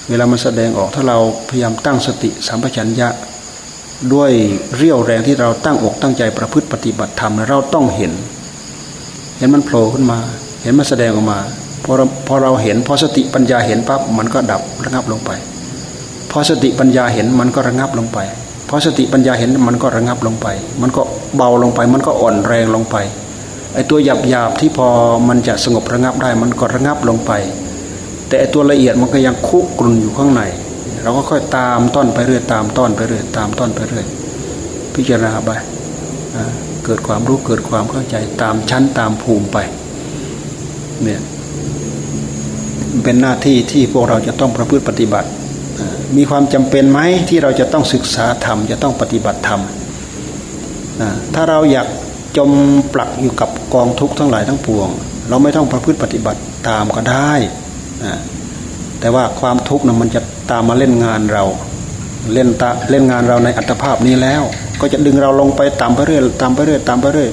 เวลามันแสดงออกถ้าเราพยายามตั้งสติสัมปชัญญะด้วยเรี่ยวแรงที่เราตั้งอกตั้งใจประพฤติปฏิบัติธรรมเราต้องเห็น เห็นมันโผล่ขึ้นมา เห็นมันแสดงออกมาพอเราพอเราเห็นพอสติปัญญาเห็นปั๊บมันก็ดับระงับลงไปพอสติปัญญาเห็นมันก็ระงับลงไปพอสติปัญญาเห็นมันก็ระงับลงไป มันก็เบาลงไป มันก็อ่อนแรงลงไป ไอ้ตัวหยาบหยาบที่พอมันจะสงบระงับได้ มันก็ระงับลงไป แต่ไอ้ตัวละเอียดมันก็ยังคุกกลุ่นอยู่ข้างใน เราก็ค่อยตามต้นไปเรื่อยตามต้นไปเรื่อยตามต้นไปเรื่อยพิจารณาไปเกิดความรู้เกิดความเข้าใจตามชั้นตามภูมิไปเนี่ยเป็นหน้าที่ที่พวกเราจะต้องประพฤติปฏิบัติ มีความจำเป็นไหมที่เราจะต้องศึกษาธรรมจะต้องปฏิบัติธรรมถ้าเราอยาก จมปลักอยู่กับกองทุกข์ทั้งหลายทั้งปวง เราไม่ต้องประพฤติปฏิบัติตามก็ได้แต่ว่าความทุกข์นะมันจะตามมาเล่นงานเรา เล่นตาเล่นงานเราในอัตภาพนี้แล้ว ก็จะดึงเราลงไปตามไปเรื่อยตามไปเรื่อยตามไปเรื่อย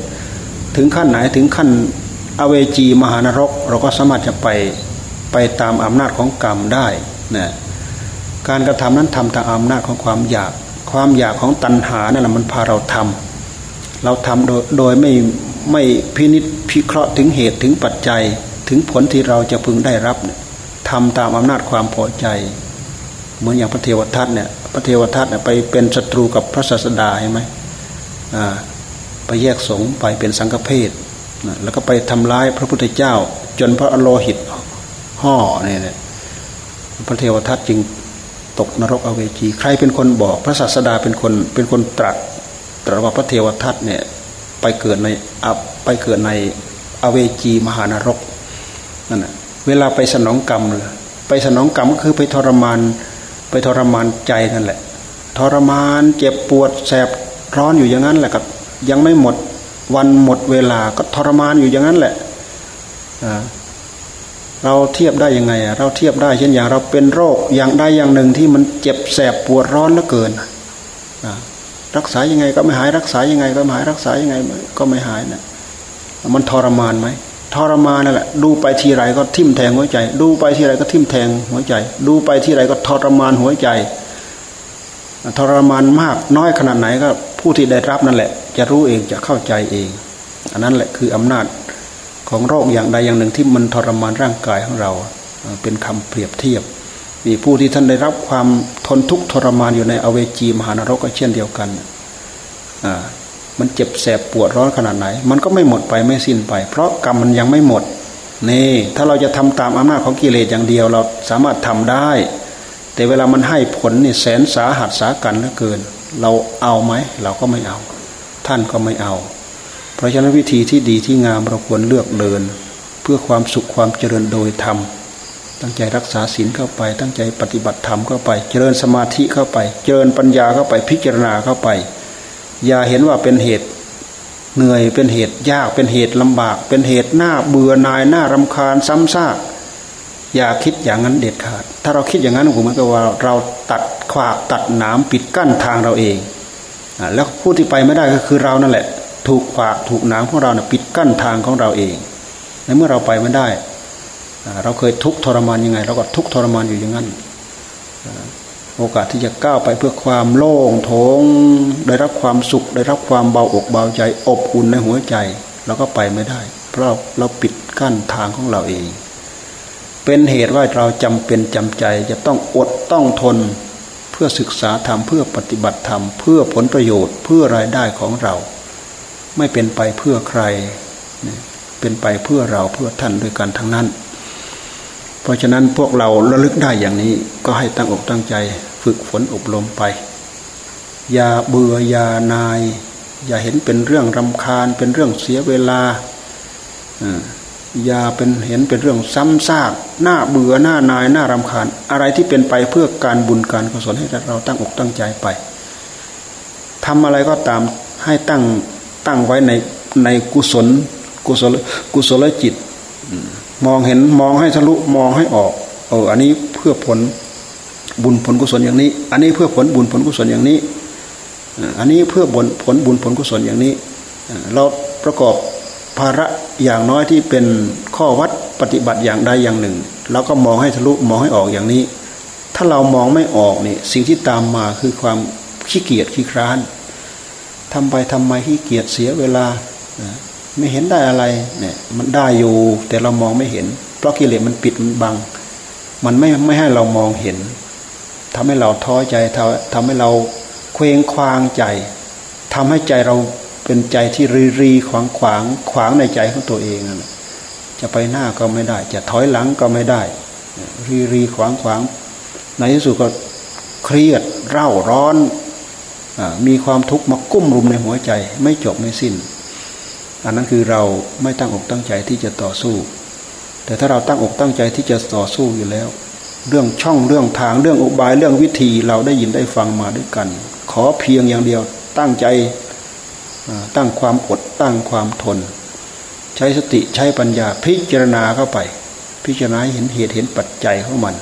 ถึงขั้นไหนถึงขั้นอเวจีมหานรก เราก็สามารถจะไปไปตามอำนาจของกรรมได้นะการกระทำนั้นทำตามอำนาจของความอยาก ความอยากของตัณหานั่นแหละมันพาเราทำ เราทำโดยโดยไม่ไม่พินิษพิเคราะห์ถึงเหตุถึงปัจจัย ถึงผลที่เราจะพึงได้รับทำตามอำนาจความพอใจ เหมือนอย่างพระเทวทัตเนี่ยพระเทวทัตไปเป็นศัตรูกับพระศาสดาใช่ไหมอ่าไปแยกสงไปเป็นสังฆเพศแล้วก็ไปทำร้ายพระพุทธเจ้า จนพระอโลหิตห่อเนี่ยพระเทวทัตจึงตกนรกอเวจี ใครเป็นคนบอก พระศาสดาเป็นคนเป็นคนตรัส รัสว่าพระเทวทัตเนี่ยไปเกิดในอับไปเกิดในอเวจีมหานรกนั่นแหะเวลาไปสนองกรรมไปสนองกรรมก็คือไปทรมานไปทรมานใจนั่นแหละ ทรมานเจ็บปวดแสบร้อนอยู่อย่างนั้นแหละครับยังไม่หมดวันหมดเวลาก็ทรมานอยู่อย่างนั้นแหละเราเทียบได้ยังไง เราเทียบได้เช่นอย่างเราเป็นโรคอย่างใดอย่างหนึ่งที่มันเจ็บแสบปวดร้อนเหลือเกิน รักษายังไงก็ไม่หายรักษายังไงก็ไม่หายรักษายังไงก็ไม่หายนะมันทรมานไหมทรมานนั่นแหละ ดูไปทีไรก็ทิ่มแทงหัวใจ ดูไปทีไรก็ทิ่มแทงหัวใจ ดูไปทีไรก็ทรมานหัวใจ ทรมานมากน้อยขนาดไหนก็ผู้ที่ได้รับนั่นแหละ จะรู้เองจะเข้าใจเอง อันนั้นแหละคืออำนาจของโรคอย่างใดอย่างหนึ่งที่มันทรมานร่างกายของเรา เป็นคำเปรียบเทียบ มีผู้ที่ท่านได้รับความทนทุกข์ทรมานอยู่ในอเวจีมหานรกก็เช่นเดียวกันอ่ามันเจ็บแสบปวดร้อนขนาดไหน มันก็ไม่หมดไปไม่สิ้นไป เพราะกรรมมันยังไม่หมดนี่ถ้าเราจะทำตามอำนาจของกิเลสอย่างเดียวเราสามารถทำได้ แต่เวลามันให้ผลนี่แสนสาหัสสากันเหลือเกิน เราเอาไหมเราก็ไม่เอา ท่านก็ไม่เอา เพราะฉะนั้นวิธีที่ดีที่งามเราควรเลือกเดิน เพื่อความสุขความเจริญโดยธรรม ตั้งใจรักษาศีลเข้าไป ตั้งใจปฏิบัติธรรมเข้าไป เจริญสมาธิเข้าไป เจริญปัญญาเข้าไปพิจารณาเข้าไป อย่าเห็นว่าเป็นเหตุเหนื่อยเป็นเหตุยากเป็นเหตุลำบาก เป็นเหตุหน้าเบื่อนายหน้ารำคาญซ้ำซากอย่าคิดอย่างนั้นเด็ดขาด ถ้าเราคิดอย่างนั้นผมมันก็ว่าเราตัดขวากตัดหนามปิดกั้นทางเราเองแล้วผู้ที่ไปไม่ได้ก็คือเรานั่นแหละ ถูกขวากถูกหนามของเราเนี่ยปิดกั้นทางของเราเองในเมื่อเราไปไม่ได้ เราเคยทุกทรมานยังไง เราก็ทุกทรมานอยู่อย่างนั้นโอกาสที่จะก้าวไปเพื่อความโล่งโถงได้รับความสุข ได้รับความเบาอกเบาใจ อบอุ่นในหัวใจเราก็ไปไม่ได้ เพราะเราปิดกั้นทางของเราเอง เป็นเหตุว่าเราจำเป็นจำใจจะต้องอดต้องทน เพื่อศึกษาธรรมเพื่อปฏิบัติธรรม เพื่อผลประโยชน์เพื่อรายได้ของเรา ไม่เป็นไปเพื่อใคร เป็นไปเพื่อเราเพื่อท่านด้วยกันทั้งนั้น เพราะฉะนั้นพวกเราระลึกได้อย่างนี้ ก็ให้ตั้งอกตั้งใจ ฝึกฝนอบรมไปอย่าเบื่ออย่านาย อย่าเห็นเป็นเรื่องรำคาญ เป็นเรื่องเสียเวลาอย่าเป็นเห็นเป็นเรื่องซ้ำซากหน้าเบื่อหน้านายหน้ารำคาญ อะไรที่เป็นไปเพื่อการบุญการกุศลให้เราตั้งอกตั้งใจไปทำอะไรก็ตามให้ตั้งตั้งไว้ในในกุศล กุศลกุศลจิต มองเห็นมองให้ทะลุมองให้ออกเอออันนี้เพื่อผลบุญผลกุศลอย่างนี้ อันนี้เพื่อผลบุญผลกุศลอย่างนี้ อันนี้เพื่อผลผลบุญผลกุศลอย่างนี้เราประกอบภาระอย่างน้อยที่เป็นข้อวัดปฏิบัติอย่างใดอย่างหนึ่งเราก็มองให้ทะลุมองให้ออกอย่างนี้ ถ้าเรามองไม่ออกนี่สิ่งที่ตามมาคือความขี้เกียจขี้คร้านทำไปทำไมขี้เกียจเสียเวลา ไม่เห็นได้อะไรเนี่ยมันได้อยู่ แต่เรามองไม่เห็น เพราะกิเลสมันปิดมันบัง มันไม่ไม่ให้เรามองเห็นทำให้เราท้อใจทำให้เราเคว้งคว้างใจทำให้ใจเราเป็นใจที่รีรีขวางขวางขวางในใจของตัวเองจะไปหน้าก็ไม่ได้ จะถอยหลังก็ไม่ได้ รีรีขวางขวางในที่สุดก็เครียดเร่าร้อนอมีความทุกข์มากุ้มรุมในหัวใจ ไม่จบไม่สิ้น อันนั้นคือเราไม่ตั้งอกตั้งใจที่จะต่อสู้ แต่ถ้าเราตั้งอกตั้งใจที่จะต่อสู้อยู่แล้ว เรื่องช่องเรื่องทางเรื่องอุบายเรื่องวิธีเราได้ยินได้ฟังมาด้วยกัน ขอเพียงอย่างเดียวตั้งใจตั้งความอดตั้งความทน ใช้สติใช้ปัญญาพิจารณาเข้าไป พิจารณาเห็นเหตุเห็นปัจจัยของมัน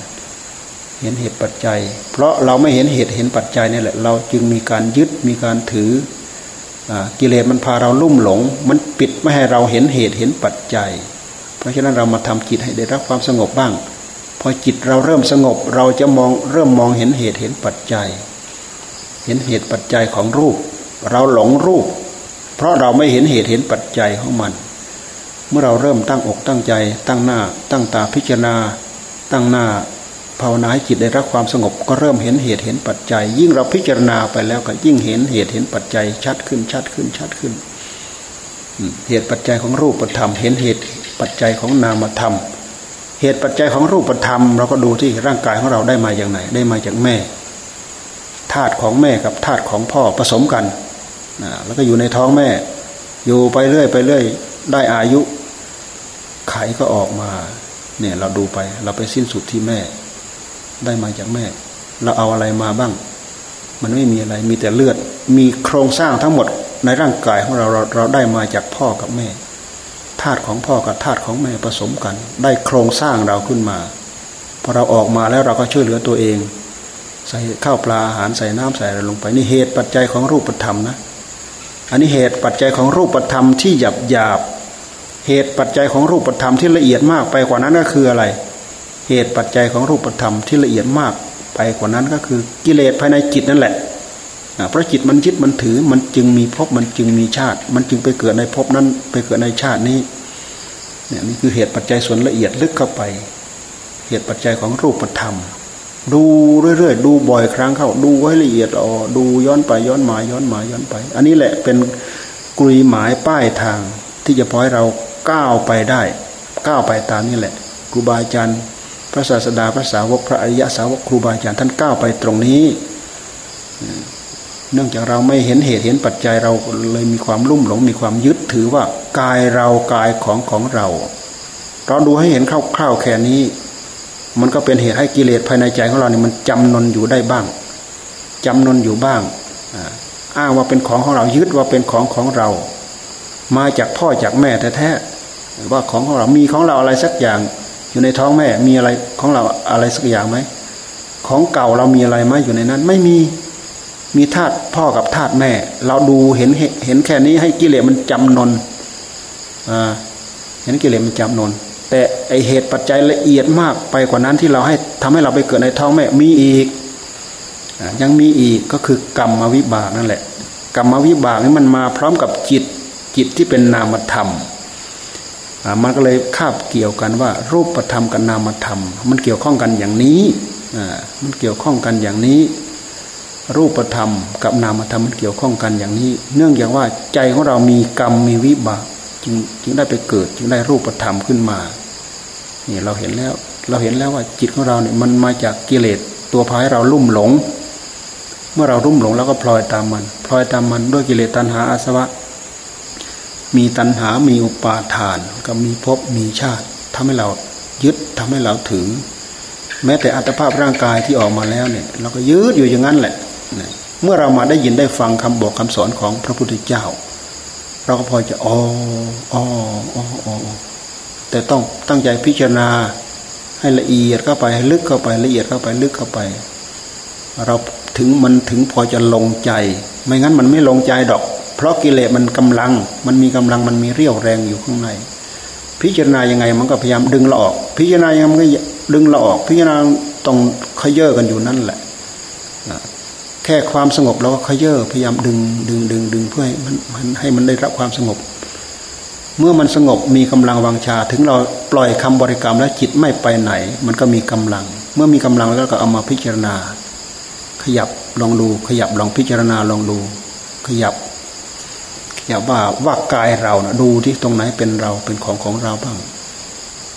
เห็นเหตุปัจจัย เพราะเราไม่เห็นเหตุเห็นปัจจัยนี่แหละ เราจึงมีการยึดมีการถือ กิเลสมันพาเราลุ่มหลง มันปิดไม่ให้เราเห็นเหตุเห็นปัจจัย เพราะฉะนั้นเรามาทำจิตให้ได้รับความสงบบ้าง พอจิตเราเริ่มสงบเราจะมองเริ่มมองเห็นเหตุเห็นปัจจัย เห็นเหตุปัจจัยของรูป เราหลงรูป เพราะเราไม่เห็นเหตุเห็นปัจจัยของมัน เมื่อเราเริ่มตั้งอกตั้งใจ ตั้งหน้า ตั้งตาพิจารณา ตั้งหน้า ภาวนาให้จิตได้รับความสงบก็เริ่มเห็นเหตุเห็นปัจจัย ยิ่งเราพิจารณาไปแล้วก็ยิ่งเห็นเหตุเห็นปัจจัยชัดขึ้นชัดขึ้นชัดขึ้น เหตุปัจจัยของรูปธรรม เห็นเหตุปัจจัยของนามธรรม เหตุปัจจัยของรูปธรรม เราก็ดูที่ร่างกายของเราได้มาอย่างไหน ได้มาจากแม่ธาตุของแม่กับธาตุของพ่อผสมกันแล้วก็อยู่ในท้องแม่ อยู่ไปเรื่อยไปเรื่อยได้อายุ ไข่ก็ออกมา เนี่ยเราดูไปเราไปสิ้นสุดที่แม่ ได้มาจากแม่ เราเอาอะไรมาบ้าง มันไม่มีอะไรมีแต่เลือด มีโครงสร้างทั้งหมดในร่างกายของเราเราเราได้มาจากพ่อกับแม่ธาตุของพ่อกับธาตุของแม่ผสมกัน ได้โครงสร้างเราขึ้นมาพอเราออกมาแล้วเราก็ช่วยเหลือตัวเอง ใส่ข้าวปลาอาหารใส่น้ำใส่อะไรลงไป นี่เหตุปัจจัยของรูปธรรมนะ อันนี้เหตุปัจจัยของรูปธรรมที่หยาบหยาบเหตุปัจจัยของรูปธรรมที่ละเอียดมากไปกว่านั้นก็คืออะไร เหตุปัจจัยของรูปธรรมที่ละเอียดมากไปกว่านั้นก็คือกิเลสภายในจิตนั่นแหละเพราะจิตมันยึดมันถือมันจึงมีภพมันจึงมีชาติ มันจึงไปเกิดในภพนั้นไปเกิดในชาตินี้เนี่ยนี่คือเหตุปัจจัยส่วนละเอียดลึกเข้าไป เหตุปัจจัยของรูปธรรม ดูเรื่อยๆดูบ่อยครั้งเข้า ดูไว้ละเอียดอ๋อดูย้อนไปย้อนมาย้อนมาย้อนไป อันนี้แหละเป็นกุยหมายป้ายทางที่จะพอให้เราก้าวไปได้ก้าวไปตามนี่แหละครูบาอาจารย์ พระศาสดาพระสาวกพระอริยสาวกครูบาอาจารย์ท่านก้าวไปตรงนี้ เนื่องจากเราไม่เห็นเหตุเห็นปัจจัยเราเลยมีความลุ่มหลงมีความยึดถือว่ากายเรากายของของเรา เราดูให้เห็นคร่าวๆแค่นี้ มันก็เป็นเหตุให้กิเลสภายในใจของเราเนี่ยมันจำนนอยู่ได้บ้างจำนนอยู่บ้างอ้างว่าเป็นของของเรายึดว่าเป็นของของเรา มาจากพ่อจากแม่แท้ๆว่าของของเรามีของเราอะไรสักอย่าง อยู่ในท้องแม่มีอะไรของเราอะไรสักอย่างไหมของเก่าเรามีอะไรไหมอยู่ในนั้น ไม่มีมีธาตุพ่อกับธาตุแม่ เราดูเห็นเห็นแค่นี้ให้กิเลสมันจำนนเห็นกิเลสมันจำนน แต่ไอเหตุปัจจัยละเอียดมากไปกว่านั้นที่เราให้ทำให้เราไปเกิดในท้องแม่มีอีกยังมีอีกก็คือกรรมวิบากนั่นแหละ กรรมวิบากนี่มันมาพร้อมกับจิตจิตที่เป็นนามธรรม มันก็เลยคาบเกี่ยวกันว่า รูปธรรมกับนามธรรม มันเกี่ยวข้องกันอย่างนี้มันเกี่ยวข้องกันอย่างนี้ รูปธรรมกับนามธรรมมันเกี่ยวข้องกันอย่างนี้ เนื่องจากว่าใจของเรามีกรรมมีวิบากจึงจึงได้ไปเกิดจึงได้รูปธรรมขึ้นมานี่เราเห็นแล้วเราเห็นแล้วว่าจิตของเราเนี่ยมันมาจากกิเลสตัวพายเราลุ่มหลง เมื่อเราลุ่มหลงแล้วก็พลอยตามมัน พลอยตามมันด้วยกิเลสตัณหาอาสวะ มีตัณหา มีอุปาทาน ก็มีภพ มีชาติทำให้เรายึดทำให้เราถือ แม้แต่อัตภาพร่างกายที่ออกมาแล้วเนี่ย เราก็ยืดอยู่อย่างนั้นแหละ เมื่อเรามาได้ยินได้ฟังคำบอกคำสอนของพระพุทธเจ้า เราก็พอจะอ๋ออ๋ออ๋ออ๋อแต่ต้องตั้งใจพิจารณาให้ละเอียดเข้าไปให้ลึกเข้าไปละเอียดเข้าไปลึกเข้าไป เราถึงมันถึงพอจะลงใจ ไม่งั้นมันไม่ลงใจดอก เพราะกิเลสมันกำลัง มันมีกำลังมันมีเรี่ยวแรงอยู่ข้างใน พิจารณายังไงมันก็พยายามดึงเราออก พิจารณายังไงมันก็ดึงเราออก พิจารณาต้องขยเยอะกันอยู่นั่นแหละแค่ความสงบเราก็ขยเยอะพยายามดึงดึงดึงดึงเพื่อให้มันให้มันได้รับความสงบ เมื่อมันสงบมีกำลังวังชา ถึงเราปล่อยคำบริกรรมแล้วจิตไม่ไปไหน มันก็มีกำลัง เมื่อมีกำลังแล้วก็เอามาพิจารณา ขยับลองดู ขยับลองพิจารณาลองดู ขยับ ขยับว่าว่ากายเรานะดูที่ตรงไหนเป็นเราเป็นของของเราบ้าง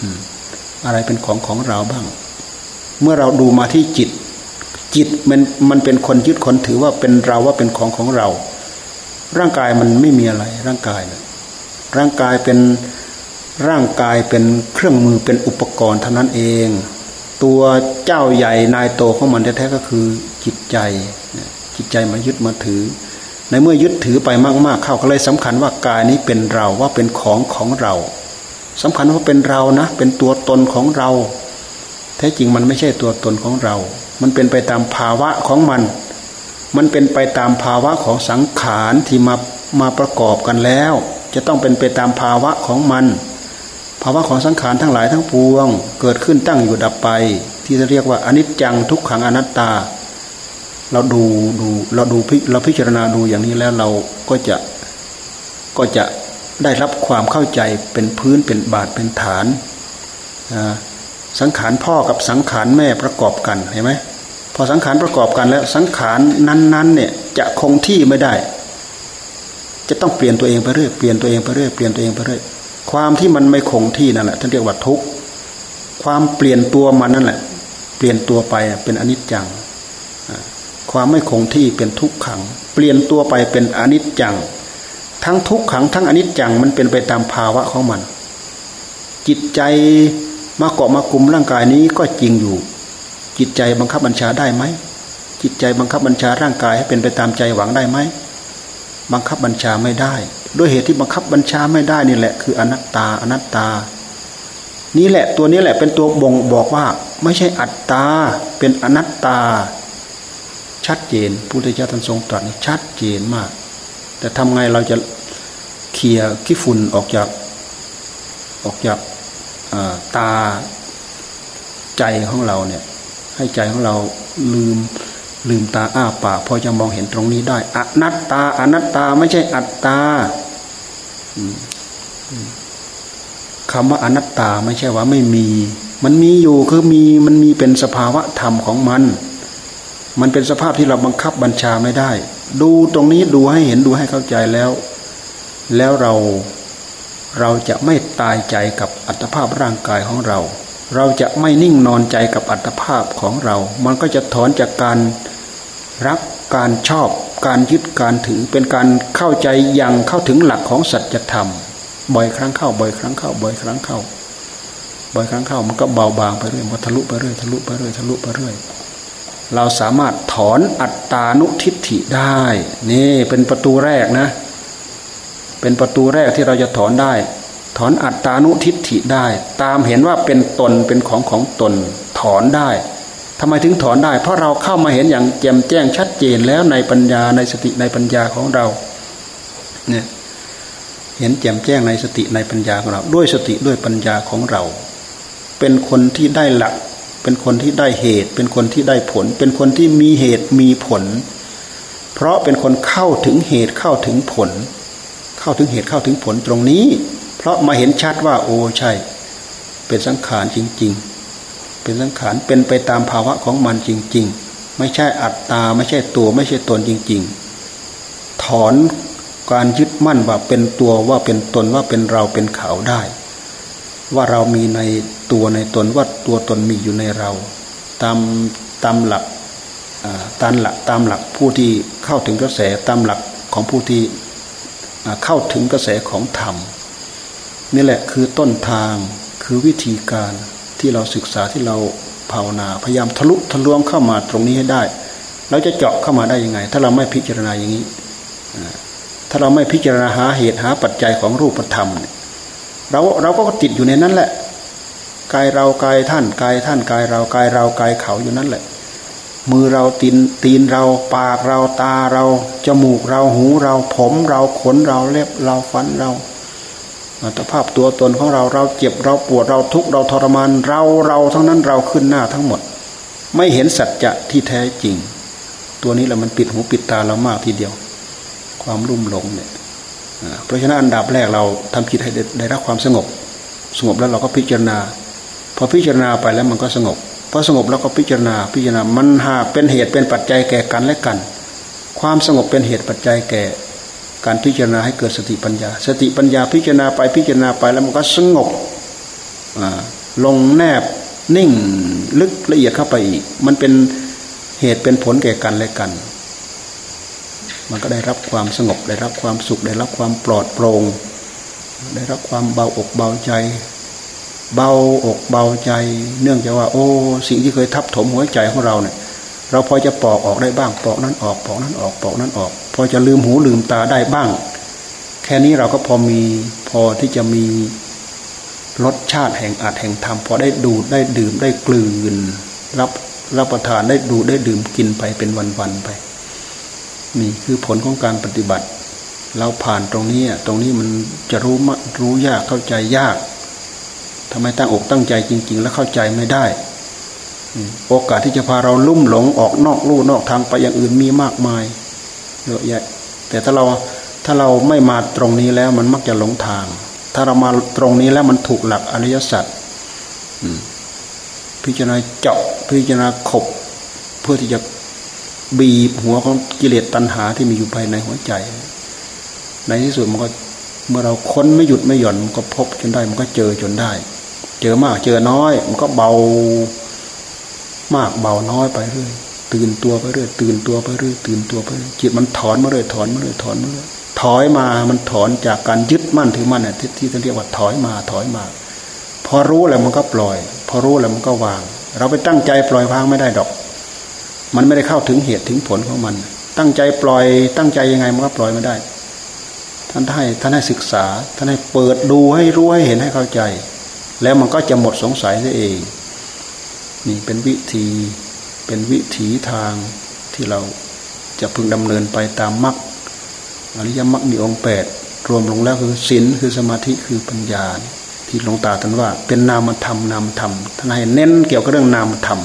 อืมอะไรเป็นของของเราบ้าง เมื่อเราดูมาที่จิต จิตมันมันเป็นคนยึดคนถือว่าเป็นเราว่าเป็นของของเรา ร่างกายมันไม่มีอะไร ร่างกายเลยร่างกายเป็นร่างกายเป็นเครื่องมือเป็นอุปกรณ์เท่านั้นเอง ตัวเจ้าใหญ่นายโตของมันแท้ๆก็คือจิตใจจิตใจมายึดมาถือ ในเมื่อยึดถือไปมากๆเข้าก็เลยสำคัญว่ากายนี้เป็นเราว่าเป็นของของเราสำคัญว่าเป็นเรานะ เป็นตัวตนของเรา แท้จริงมันไม่ใช่ตัวตนของเรา มันเป็นไปตามภาวะของมัน มันเป็นไปตามภาวะของสังขารที่มามาประกอบกันแล้ว จะต้องเป็นไปตามภาวะของมัน ภาวะของสังขารทั้งหลายทั้งปวง เกิดขึ้นตั้งอยู่ดับไป ที่จะเรียกว่าอนิจจังทุกขังอนัตตา เราดูดูเราดูเราพิจารณาดูอย่างนี้แล้วเราก็จะก็จะได้รับความเข้าใจเป็นพื้นเป็นบาทเป็นฐานสังขารพ่อกับสังขารแม่ประกอบกันเห็นไหมพอสังขารประกอบกันแล้วสังขารนั้นๆเนี่ยจะคงที่ไม่ได้ จะต้องเปลี่ยนตัวเองไปเรื่อยเปลี่ยนตัวเองไปเรื่อยเปลี่ยนตัวเองไปเรื่อยความที่มันไม่คงที่นั่นแหละท่านเรียกว่าทุกข์ความเปลี่ยนตัวมันนั่นแหละ เปลี่ยนตัวไปเป็นอนิจจัง ความไม่คงที่เป็นทุกขัง เปลี่ยนตัวไปเป็นอนิจจัง ทั้งทุกขัง ทั้งอนิจจังมันเป็นไปตามภาวะของมัน จิตใจมาเกาะมากลุ่มร่างกายนี้ก็จริงอยู่ จิตใจบังคับบัญชาได้ไหมจิตใจบังคับบัญชาร่างกายให้เป็นไปตามใจหวังได้ไหมบังคับบัญชาไม่ได้ ด้วยเหตุที่บังคับบัญชาไม่ได้นี่แหละ คืออนัตตาอนัตตา นี่แหละตัวนี้แหละเป็นตัวบ่งบอกว่า ไม่ใช่อัตตาเป็นอนัตตา ชัดเจนพุทธเจ้าท่านทรงตรัสชัดเจนมาก แต่ทำไงเราจะเคลียร์ขี้ฝุ่นออกจากออกจากตาใจของเราเนี่ยให้ใจของเราลืมลืมตาอ้าปากพอจะมองเห็นตรงนี้ได้อนัตตาอนัตตาไม่ใช่อัตตาคำว่าอนัตตาไม่ใช่ว่าไม่มี มันมีอยู่คือมีมันมีเป็นสภาวะธรรมของมัน มันเป็นสภาพที่เราบังคับบัญชาไม่ได้ ดูตรงนี้ดูให้เห็นดูให้เข้าใจแล้ว แล้วเราเราจะไม่ตายใจกับอัตภาพร่างกายของเรา เราจะไม่นิ่งนอนใจกับอัตภาพของเรา มันก็จะถอนจากการรักการชอบ การยึดการถือเป็นการเข้าใจอย่างเข้าถึงหลักของสัจธรรม บ่อยครั้งเข้า บ่อยครั้งเข้า บ่อยครั้งเข้า บ่อยครั้งเข้ามันก็เบาบางไปเรื่อยมันทะลุไปเรื่อยทะลุไปเรื่อยทะลุไปเรื่อย เราสามารถถอนอัตตานุทิฏฐิได้ นี่เป็นประตูแรกนะ เป็นประตูแรกที่เราจะถอนได้ ถอนอัตตานุทิฏฐิได้ ตามเห็นว่าเป็นตนเป็นของของตน ถอนได้ทำไมถึงถอนได้ เพราะเราเข้ามาเห็นอย่างแจ่มแจ้งชัดเจนแล้วในปัญญาในสติในปัญญาของเราเนี่ยเห็นแจ่มแจ้งในสติในปัญญาของเรา ด้วยสติด้วยปัญญาของเรา เป็นคนที่ได้หลัก เป็นคนที่ได้เหตุ เป็นคนที่ได้ผล เป็นคนที่มีเหตุมีผล เพราะเป็นคนเข้าถึงเหตุเข้าถึงผล เข้าถึงเหตุเข้าถึงผลตรงนี้ เพราะมาเห็นชัดว่า โอ้ใช่ เป็นสังขารจริง ๆ เป็นสังขารเป็นไปตามภาวะของมันจริง ๆ ไม่ใช่อัตตาไม่ใช่ตัวไม่ใช่ตนจริง ๆ ถอนการยึดมั่นว่าเป็นตัวว่าเป็นตนว่าเป็นเราเป็นเขาได้ ว่าเรามีใน ตัวในตนว่าตัวตนมีอยู่ในเรา ตามตามหลักตามหลักตามหลักผู้ที่เข้าถึงกระแสตามหลักของผู้ที่เข้าถึงกระแสของธรรมนี่แหละคือต้นทางคือวิธีการที่เราศึกษาที่เราภาวนา พยายามทะลุทะลวงเข้ามาตรงนี้ให้ได้เราจะเจาะเข้ามาได้ยังไง ถ้าเราไม่พิจารณาอย่างนี้ถ้าเราไม่พิจารณาหาเหตุหาปัจจัยของรูปธรรมเราเราก็ติดอยู่ในนั้นแหละ กายเรากายท่านกายท่านกายเรากายเรากายเขาอยู่นั่นแหละ มือเราตีนตีนเราปากเราตาเราจมูกเราหูเราผมเราขนเราเล็บเราฟันเราอัตภาพตัวตนของเราเราเจ็บเราปวดเราทุกข์เราทรมานเราเราทั้งนั้นเราขึ้นหน้าทั้งหมด ไม่เห็นสัจจะที่แท้จริง ตัวนี้แหละมันปิดหูปิดตาเรามากทีเดียว ความรุ่มหลงเนี่ยเพราะฉะนั้นอันดับแรกเราทำจิตให้ได้รับความสงบ สงบแล้วเราก็พิจารณา พอพิจารณาไปแล้วมันก็สงบพอสงบแล้วก็พิจารณาพิจารณามันหากเป็นเหตุเป็นปัจจัยแก่กันและกัน ความสงบเป็นเหตุปัจจัยแก่การพิจารณาให้เกิดสติปัญญา สติปัญญาพิจารณาไปพิจารณาไปแล้วมันก็สงบลงแนบนิ่งลึกละเอียดเข้าไปอีก มันเป็นเหตุเป็นผลแก่กันและกัน มันก็ได้รับความสงบได้รับความสุขได้รับความปลอดโปร่งได้รับความเบาอกเบาใจ เบาอกเบาใจ เนื่องจากว่า โอ้ สิ่งที่เคยทับถมหัวใจของเราเนี่ย เราพอจะปอกออกได้บ้างปอกนั้นออกปอกนั้นออกปอกนั้นออก พอจะลืมหูลืมตาได้บ้าง แค่นี้เราก็พอมีพอที่จะมีรสชาติแห่งอาจแห่งธรรมพอได้ดูดได้ดื่มได้กลืน รับรับประทานได้ดูได้ดื่มกินไปเป็นวันๆไป นี่คือผลของการปฏิบัติ เราผ่านตรงนี้ตรงนี้มันจะรู้มรู้ยากเข้าใจยาก ทำไมตั้งอกตั้งใจจริง ๆ แล้วเข้าใจไม่ได้ โอกาสที่จะพาเราลุ่มหลงออกนอกลู่นอกทางไปอย่างอื่นมีมากมายเยอะแยะแต่ถ้าเราถ้าเราไม่มาตรงนี้แล้วมันมักจะหลงทาง ถ้าเรามาตรงนี้แล้วมันถูกหลักอริยสัจพิจารณาเจาะพิจารณาขบ เพื่อที่จะบีบหัวของกิเลสตัณหาที่มีอยู่ภายในหัวใจ ในที่สุดมันก็เมื่อเราค้นไม่หยุดไม่หย่อนมันก็พบจนได้มันก็เจอจนได้ เจอมากเจอน้อย มันก็เบามากเบาน้อยไปเรื่อยตื่นตัวไปเรื่อยตื่นตัวไปเรื่อยตื่นตัวไปจิตมันถอนมาเรื่อยถอนมาเรื่อยถอนมาเรื่อยถอยมา มันถอนจากการยึดมั่นถือมั่นเนี่ยที่ท่านเรียกว่าถอยมาถอยมาพพอรู้แล้วมันก็ปล่อย พอรู้แล้วมันก็วาง เราไปตั้งใจปล่อยวางไม่ได้ดอก มันไม่ได้เข้าถึงเหตุถึงผลของมัน ตั้งใจปล่อย ตั้งใจยังไงมันก็ปล่อยไม่ได้ ท่านให้ท่านให้ศึกษา ท่านให้เปิดดูให้รู้ให้เห็นให้เข้าใจ แล้วมันก็จะหมดสงสัยได้เอง นี่เป็นวิธีเป็นวิถีทางที่เราจะพึงดำเนินไปตามมรรคอริยมรรคมีองค์แปดรวมลงแล้วคือศีลคือสมาธิคือปัญญา ที่หลวงตาท่านว่า เป็นนามธรรมนามธรรมท่านให้เน้นเกี่ยวกับเรื่องนามธรรม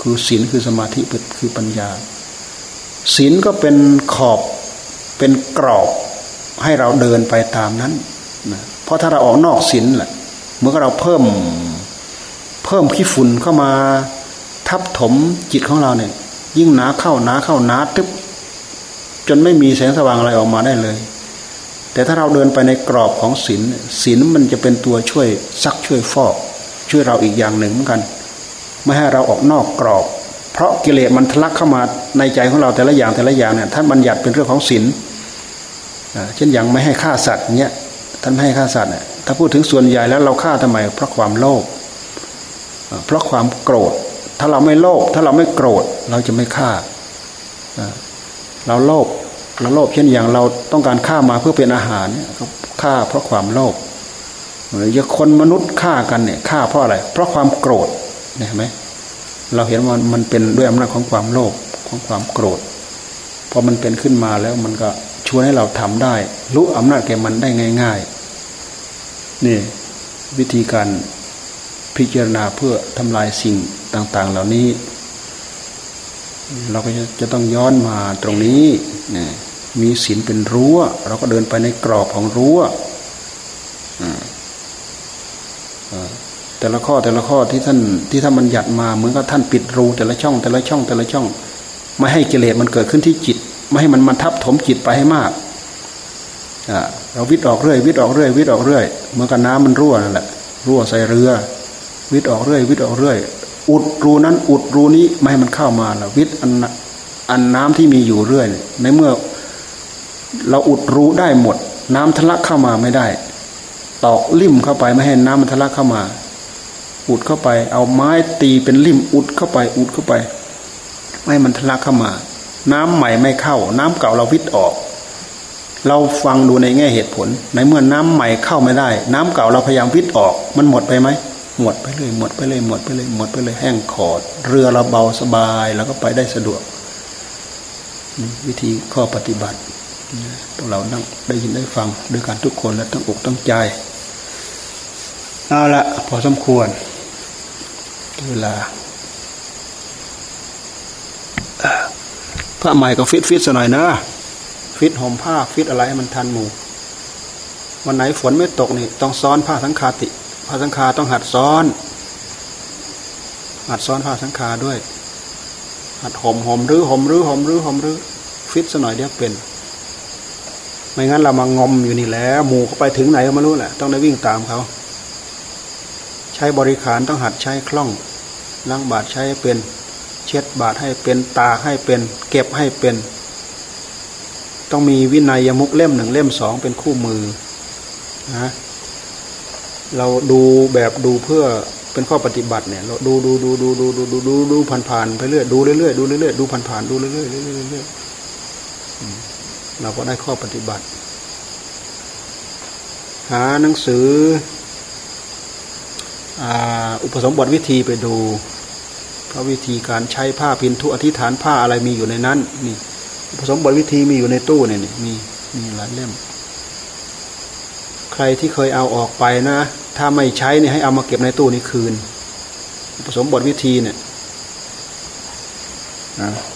คือศีลคือสมาธิคือปัญญาศีลก็เป็นขอบเป็นกรอบให้เราเดินไปตามนั้นนะเพราะถ้าเราออกนอกศีลแหละ เมื่อเราเพิ่มเพิ่มขี้ฝุ่นเข้ามาทับถมจิตของเราเนี่ย ยิ่งหนาเข้าหนาเข้าหนาทึบจนไม่มีแสงสว่างอะไรออกมาได้เลย แต่ถ้าเราเดินไปในกรอบของศีลศีลมันจะเป็นตัวช่วยซักช่วยฟอก ช่วยเราอีกอย่างหนึ่งเหมือนกัน ไม่ให้เราออกนอกกรอบ เพราะกิเลสมันทะลักเข้ามาในใจของเราแต่ละอย่างแต่ละอย่างเนี่ยท่านบัญญัติเป็นเรื่องของศีลเช่นอย่างไม่ให้ฆ่าสัตว์เนี้ยท่านไม่ให้ฆ่าสัตว์เนี่ย ถ้าพูดถึงส่วนใหญ่แล้วเราฆ่าทำไม เพราะความโลภเพราะความโกรธ ถ้าเราไม่โลภถ้าเราไม่โกรธ เราจะไม่ฆ่าเราโลภเราโลภเช่นอย่างเราต้องการฆ่ามาเพื่อเป็นอาหารเนี่ยฆ่าเพราะความโลภหรือคนมนุษย์ฆ่ากันเนี่ยฆ่าเพราะอะไร เพราะความโกรธเห็นไหมเราเห็นว่ามันเป็นด้วยอำนาจของความโลภของความโกรธพอมันเป็นขึ้นมาแล้วมันก็ชวนให้เราทำได้ รู้อำนาจแก่มันได้ง่าย ๆ นี่วิธีการพิจารณาเพื่อทำลายสิ่งต่าง ๆ เหล่านี้ เราก็จะต้องย้อนมาตรงนี้นี่มีศีลเป็นรั้ว เราก็เดินไปในกรอบของรั้วแต่ละข้อแต่ละข้อที่ท่านที่ท่านบัญญัติมาเหมือนกับท่านปิดรูแต่ละช่อง แต่ละช่อง แต่ละช่อง ไม่ให้กิเลสมันเกิดขึ้นที่จิต ไม่ให้มันมาทับถมจิตไปให้มาก เราวิทย์ออกเรื่อยวิทย์ออกเรื่อยวิทย์ออกเรื่อยเมื่อกับน้ำมันรั่วนั่นแหละรั่วใส่เรือ วิทย์ออกเรื่อยวิทย์ออกเรื่อย อุดรูนั้น อุดรูนี้ไม่ให้มันเข้ามาแล้ววิทย์อันอันน้ำที่มีอยู่เรื่อย ในเมื่อ เราอุดรูได้หมด น้ำทะลักเข้ามาไม่ได้ ตอกลิ่มเข้าไปไม่ให้น้ำมันทะลักเข้ามา อุดเข้าไป เอาไม้ตีเป็นลิ่มอุดเข้าไป อุดเข้าไป ไม่ให้มันทะลักเข้ามา น้ำใหม่ไม่เข้า น้ำเก่าเราวิทย์ออก เราฟังดูในแง่เหตุผล ในเมื่อน้ำใหม่เข้าไม่ได้ น้ำเก่าเราพยายามวิทย์ออก มันหมดไปไหมหมดไปเลยหมดไปเลยหมดไปเลยหมดไปเลยแห้งขอด เรือเราเบาสบายแล้วก็ไปได้สะดวกวิธีข้อปฏิบัติพวกเรานั่งได้ยินได้ฟังด้วยกันทุกคนและตั้งอกตั้งใจเอาละพอสมควรเวลาผ้าใหม่ก็ฟิตฟิตสักหน่อยนะ ฟิตห่มผ้าฟิตอะไรให้มันทันหมู่วันไหนฝนไม่ตกนี่ต้องซ้อนผ้าสังฆาฏิผ้าสังฆาต้องหัดซ้อน หัดซ้อนผ้าสังคาด้วย หัดห่มห่มรื้อห่มรื้อห่มรือห่มรือฟิตสัหน่อยเดียวเป็นไม่งั้นเรามางมอยู่นี่แล้วหมู่เขาไปถึงไหนก็ไม่รู้แหละต้องได้วิ่งตามเขาใช้บริขารต้องหัดใช้คล่องล้างบาดใช้เป็น เช็ดบาดให้เป็นตาให้เป็น เก็บให้เป็น ต้องมีวินัยยมุกเล่มหนึ่งเล่มสองเป็นคู่มือนะเราดูแบบดูเพื่อเป็นข้อปฏิบัติเนี่ยเราดูดูดูดูดูดูดูดูดูผ่านผ่านไปเรื่อยดูเรื่อยดูเรื่อยดูผ่านผ่านดูเรื่อยเรื่อยเรื่อยเราก็ได้ข้อปฏิบัติ หาหนังสืออุปสมบทวิธีไปดูพระวิธีการใช้ผ้าพินทุอธิษฐานผ้าอะไรมีอยู่ในนั้นนี่ อุปสมบทวิธีมีอยู่ในตู้เนี่ยมีมีหลายเล่ม ใครที่เคยเอาออกไปนะ ถ้าไม่ใช้เนี่ยให้เอามาเก็บในตู้นี้คืน ผสมบทวิธีเนี่ย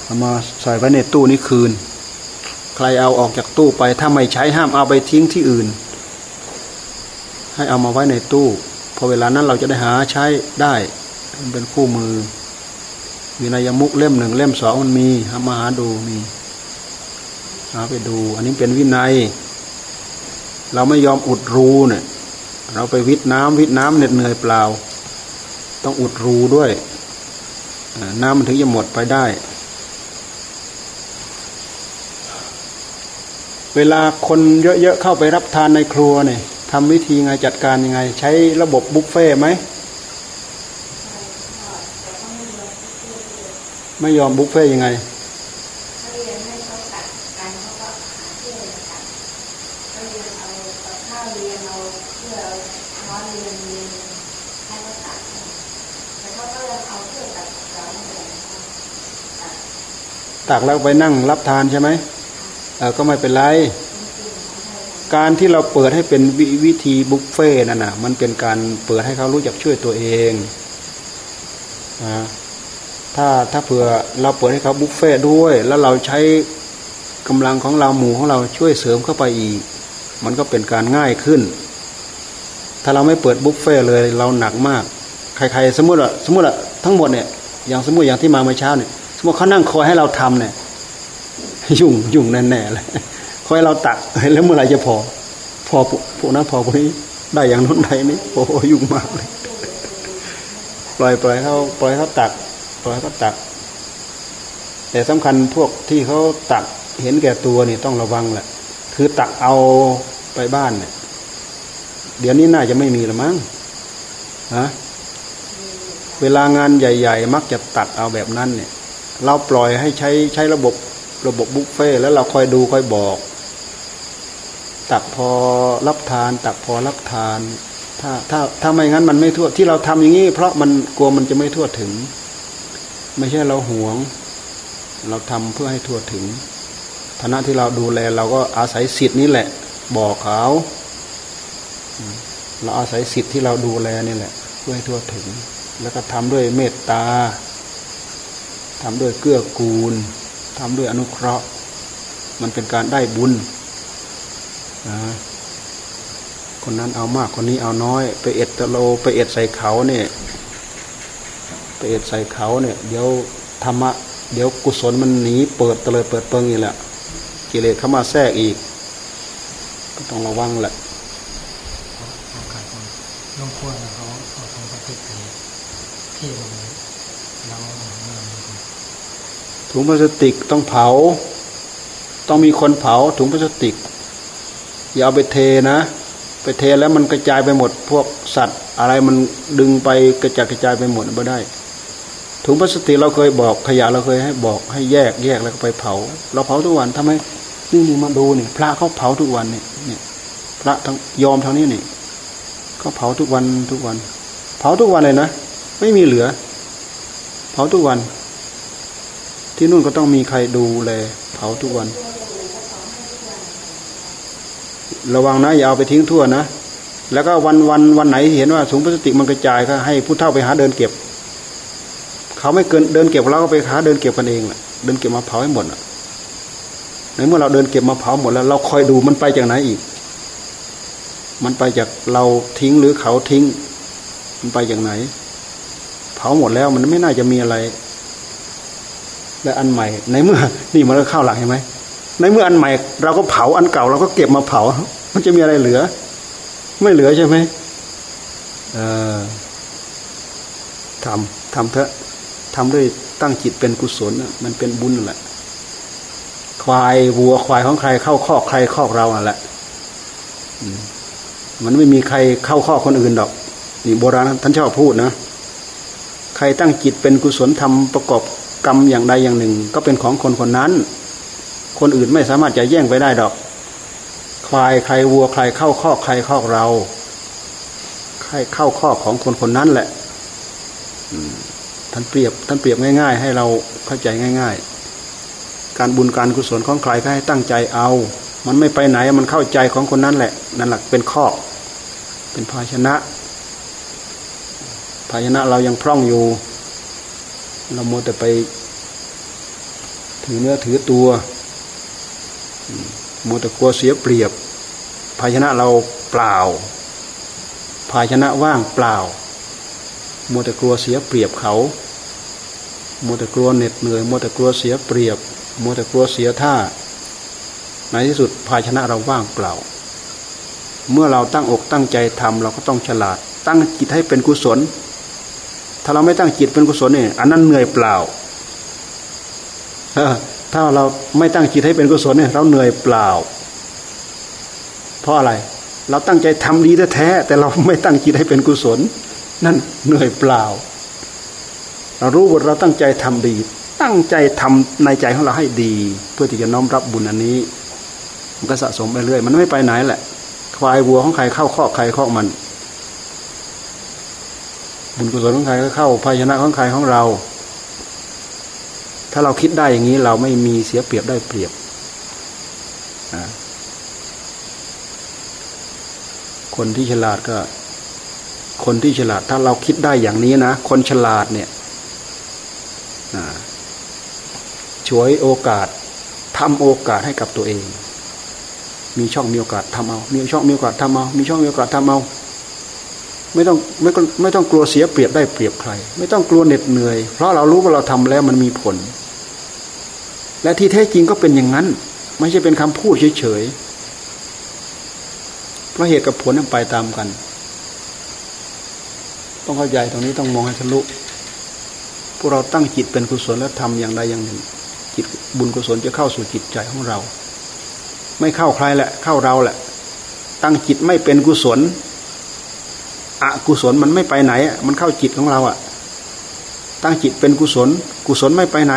เอามาใส่ไว้ในตู้นี้คืน ใครเอาออกจากตู้ไปถ้าไม่ใช้ห้ามเอาไปทิ้งที่อื่น ให้เอามาไว้ในตู้พอเวลานั้นเราจะได้หาใช้ได้มันเป็นคู่มือวินัยมุกเล่มหนึ่งเล่มสองมันมีหามาหาดูมี หาไปดู อันนี้เป็นวินัย เราไม่ยอมอุดรูเนี่ย เราไปวิทน้ำวิทน้ำเหน็ดเหนื่อยเปล่า ต้องอุดรูด้วย น้ำมันถึงจะหมดไปได้ เวลาคนเยอะๆเข้าไปรับทานในครัวเนี่ยทำวิธีไงจัดการยังไง ใช้ระบบบุฟเฟ่ไหมไม่ยอมบุฟเฟ่ยังไง ตักแล้วไปนั่งรับทานใช่ไหมก็ไม่เป็นไร การที่เราเปิดให้เป็นววิธีบุฟเฟ่นั่นน่ะ มันเป็นการเปิดให้เขารู้จักช่วยตัวเองนะถ้าถ้าเผื่อเราเปิดให้เขาบุฟเฟ่ด้วย แล้วเราใช้กำลังของเราหมู่ของเราช่วยเสริมเข้าไปอีก มันก็เป็นการง่ายขึ้น ถ้าเราไม่เปิดบุฟเฟ่เลยเราหนักมาก ใครๆ สมมติอะสมมติอะทั้งหมดเนี่ยอย่างสมมติอย่างที่มาเมื่อเช้าเนี่ย ว่าเขานั่งคอยให้เราทำเนี่ยยุ่งยุ่งแน่ๆเลยคอยเราตักแล้วเมื่อไหร่จะพอ พอพวกนั้นพอพวกนี้ ได้อย่างน้นใดนี้โอ้ยุ่งมากเลยปล่อยปล่อยเขาปล่อยเขาตัก ปล่อยเขาตัก แต่สำคัญพวกที่เขาตักเห็นแก่ตัวนี่ต้องระวังแหละ คือตักเอาไปบ้านเนี่ย เดี๋ยวนี้น่าจะไม่มีละมั้งฮะเวลางานใหญ่ ๆ มักจะตักเอาแบบนั้นเนี่ย เราปล่อยให้ใช้ใช้ระบบระบบบุฟเฟ่แล้วเราคอยดูคอยบอก ตักพอรับทาน ตักพอรับทาน ถ้าถ้าถ้าไม่งั้นมันไม่ทั่วที่เราทำอย่างนี้ เพราะมันกลัวมันจะไม่ทั่วถึง ไม่ใช่เราหวง เราทำเพื่อให้ทั่วถึงฐานะที่เราดูแลเราก็อาศัยสิทธิ์นี้แหละ บอกเขาเราอาศัยสิทธิ์ที่เราดูแลนี่แหละเพื่อให้ทั่วถึง แล้วก็ทำด้วยเมตตา ทำด้วยเกื้อกูลทำด้วยอนุเคราะห์ มันเป็นการได้บุญนะคนนั้นเอามากคนนี้เอาน้อย ไปเอ็ดตะโลไปเอ็ดใส่เขาเนี่ยไปเอ็ดใส่เขาเนี่ย เดี๋ยวธรรมะเดี๋ยวกุศลมันหนีเปิดตะเลยเปิดเปิงอีกแหละกิเลสเข้ามาแทรกอีก ก็ต้องระวังแหละต้องควรเขาเอาทางปฏิกิริยที่ ถุงพลาสติกต้องเผา ต้องมีคนเผาถุงพลาสติก อย่าเอาไปเทนะ ไปเทแล้วมันกระจายไปหมด พวกสัตว์ อะไรมันดึงไปกระจายกระจายไปหมดไม่ได้ ถุงพลาสติกเราเคยบอกขยะเราเคยให้บอกให้แยกแยกแล้วก็ไปเผา เราเผาทุกวันทำไมนี่นี่มาดูนี่พระเขาเผาทุกวันนี่เนี่ยพระทั้งยอมทั้งนี้นี่เขาเผาทุกวันทุกวัน เผาทุกวันเลยนะไม่มีเหลือ เผาทุกวัน ที่นู่นก็ต้องมีใครดูแลเผาทุกวัน ระวังนะอย่าเอาไปทิ้งทั่วนะ แล้วก็วันวันวันไหนเห็นว่าถุงพลาสติกมันกระจายก็ให้ผู้เฒ่าไปหาเดินเก็บ เขาไม่เกินเดินเก็บเราก็ไปหาเดินเก็บกันเองแหละเดินเก็บมาเผาให้หมดอะในเมื่อเราเดินเก็บมาเผาหมดแล้ว เราคอยดูมันไปจากไหนอีก มันไปจากเราทิ้งหรือเขาทิ้ง มันไปจากไหน เผาหมดแล้วมันไม่น่าจะมีอะไร และอันใหม่ ในเมื่อนี่มันก็เข้าหลักเห็นไหมในเมื่ออันใหม่ เราก็เผาอันเก่า เราก็เก็บมาเผา มันจะมีอะไรเหลือ ไม่เหลือใช่ไหมเออทำทำเถอะทำด้วยตั้งจิตเป็นกุศลมันเป็นบุญแหละควายวัวควายของใครเข้าคอกใครคอกเราอะแหละมันไม่มีใครเข้าข้อคนอื่นดอกนี่โบราณท่านชอบพูดนะใครตั้งจิตเป็นกุศลทำประกอบ กรรมอย่างใดอย่างหนึ่ง ก็เป็นของคนคนนั้น คนอื่นไม่สามารถจะแย่งไปได้ดอกควายใครวัวใครเข้าข้อใครข้อเรา ใครเข้าข้อของคนคนนั้นแหละท่านเปรียบท่านเปรียบง่าย ๆ ให้เราเข้าใจง่าย ๆ การบุญการกุศลของใครก็ให้ตั้งใจเอา มันไม่ไปไหนมันเข้าใจของคนนั้นแหละ นั่นหละเป็นข้อ เป็นภาชนะ ภาชนะเรายังพร่องอยู่ เราโมแต่ไปถือเนื้อถือตัวโมแต่กลัวเสียเปรียบ ภาชนะเราเปล่า ภาชนะว่างเปล่าโมแต่กลัวเสียเปรียบเขาโมแต่กลัวเหน็ดเหนื่อยโมแต่กลัวเสียเปรียบโมแต่กลัวเสียท่าในที่สุดภาชนะเราว่างเปล่า เมื่อเราตั้งอกตั้งใจทำเราก็ต้องฉลาด ตั้งจิตให้เป็นกุศล ถ้าเราไม่ตั้งจิตเป็นกุศลเนี่ยอันนั้นเหนื่อยเปล่าถ้าเราไม่ตั้งจิตให้เป็นกุศลเนี่ยเราเหนื่อยเปล่า เพราะอะไร เราตั้งใจทำดีแท้แต่เราไม่ตั้งจิตให้เป็นกุศล นั่นเหนื่อยเปล่า เรารู้ว่าเราตั้งใจทำดี ตั้งใจทำในใจของเราให้ดี เพื่อที่จะน้อมรับบุญอันนี้ มันก็สะสมไปเรื่อย มันไม่ไปไหนแหละควายวัวของใครเข้าคอใครคอมัน บุญกุศลของใครก็เข้าภาชนะของใครของเรา ถ้าเราคิดได้อย่างนี้เราไม่มีเสียเปรียบได้เปรียบคนที่ฉลาดก็ คนที่ฉลาด ถ้าเราคิดได้อย่างนี้นะ คนฉลาดเนี่ยช่วยโอกาสทำโอกาสให้กับตัวเอง มีช่องมีโอกาสทำเอา มีช่องมีโอกาสทำเอา มีช่องมีโอกาสทำเอา ไม่ต้องไม่ไม่ต้องกลัวเสียเปรียบได้เปรียบใคร ไม่ต้องกลัวเหน็ดเหนื่อย เพราะเรารู้ว่าเราทำแล้วมันมีผล และที่แท้จริงก็เป็นอย่างนั้น ไม่ใช่เป็นคำพูดเฉยเพราะเหตุกับผลนั้นไปตามกัน ต้องเข้าใจตรงนี้ต้องมองให้ทะลุพวกเราตั้งจิตเป็นกุศลแล้วทำอย่างใดอย่างหนึ่ง จิตบุญกุศลจะเข้าสู่จิตใจของเรา ไม่เข้าใครแหละ เข้าเราแหละ ตั้งจิตไม่เป็นกุศล อกุศลมันไม่ไปไหน มันเข้าจิตของเราอะ ตั้งจิตเป็นกุศล กุศลไม่ไปไหน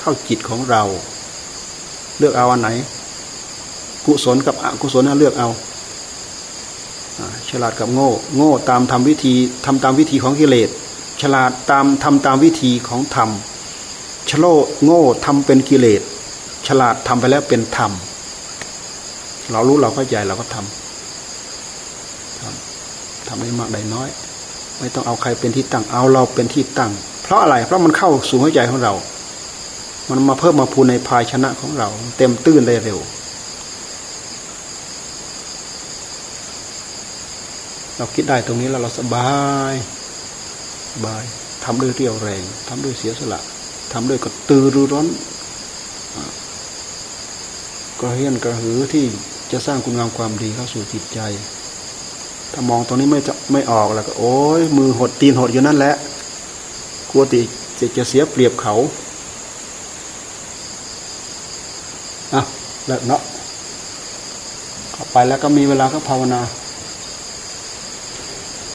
เข้าจิตของเรา เลือกเอาอันไหน กุศลกับอกุศลน่าเลือกเอาฉลาดกับโง่ โง่ตามทำวิธีทำตามวิธีของกิเลส ฉลาดตามทำตามวิธีของธรรมชโลโง่ทำเป็นกิเลส ฉลาดทำไปแล้วเป็นธรรม เรารู้เราเข้าใจเราก็ทำ ทำได้มากได้น้อย ไม่ต้องเอาใครเป็นที่ตั้งเอาเราเป็นที่ตั้ง เพราะอะไรเพราะมันเข้าสู่หัวใจของเรา มันมาเพิ่มมาพูนในภายชนะของเรา เต็มตื้นได้เร็ว เราคิดได้ตรงนี้แล้วเราสบายสบายทำด้วยเรี่ยวแรงทำด้วยเสียสละทำด้วยกระตือรือร้นกระเฮียนกระหือที่จะสร้างคุณงามความดีเข้าสู่จิตใจ ถ้ามองตรงนี้ไม่จะไม่ออกแล้วก็โอ้ยมือหดตีนหดอยู่นั่นแหละกลัวติจะจะเสียเปรียบเขาอะเลิกเนาะไปแล้วก็มีเวลาก็ภาวนา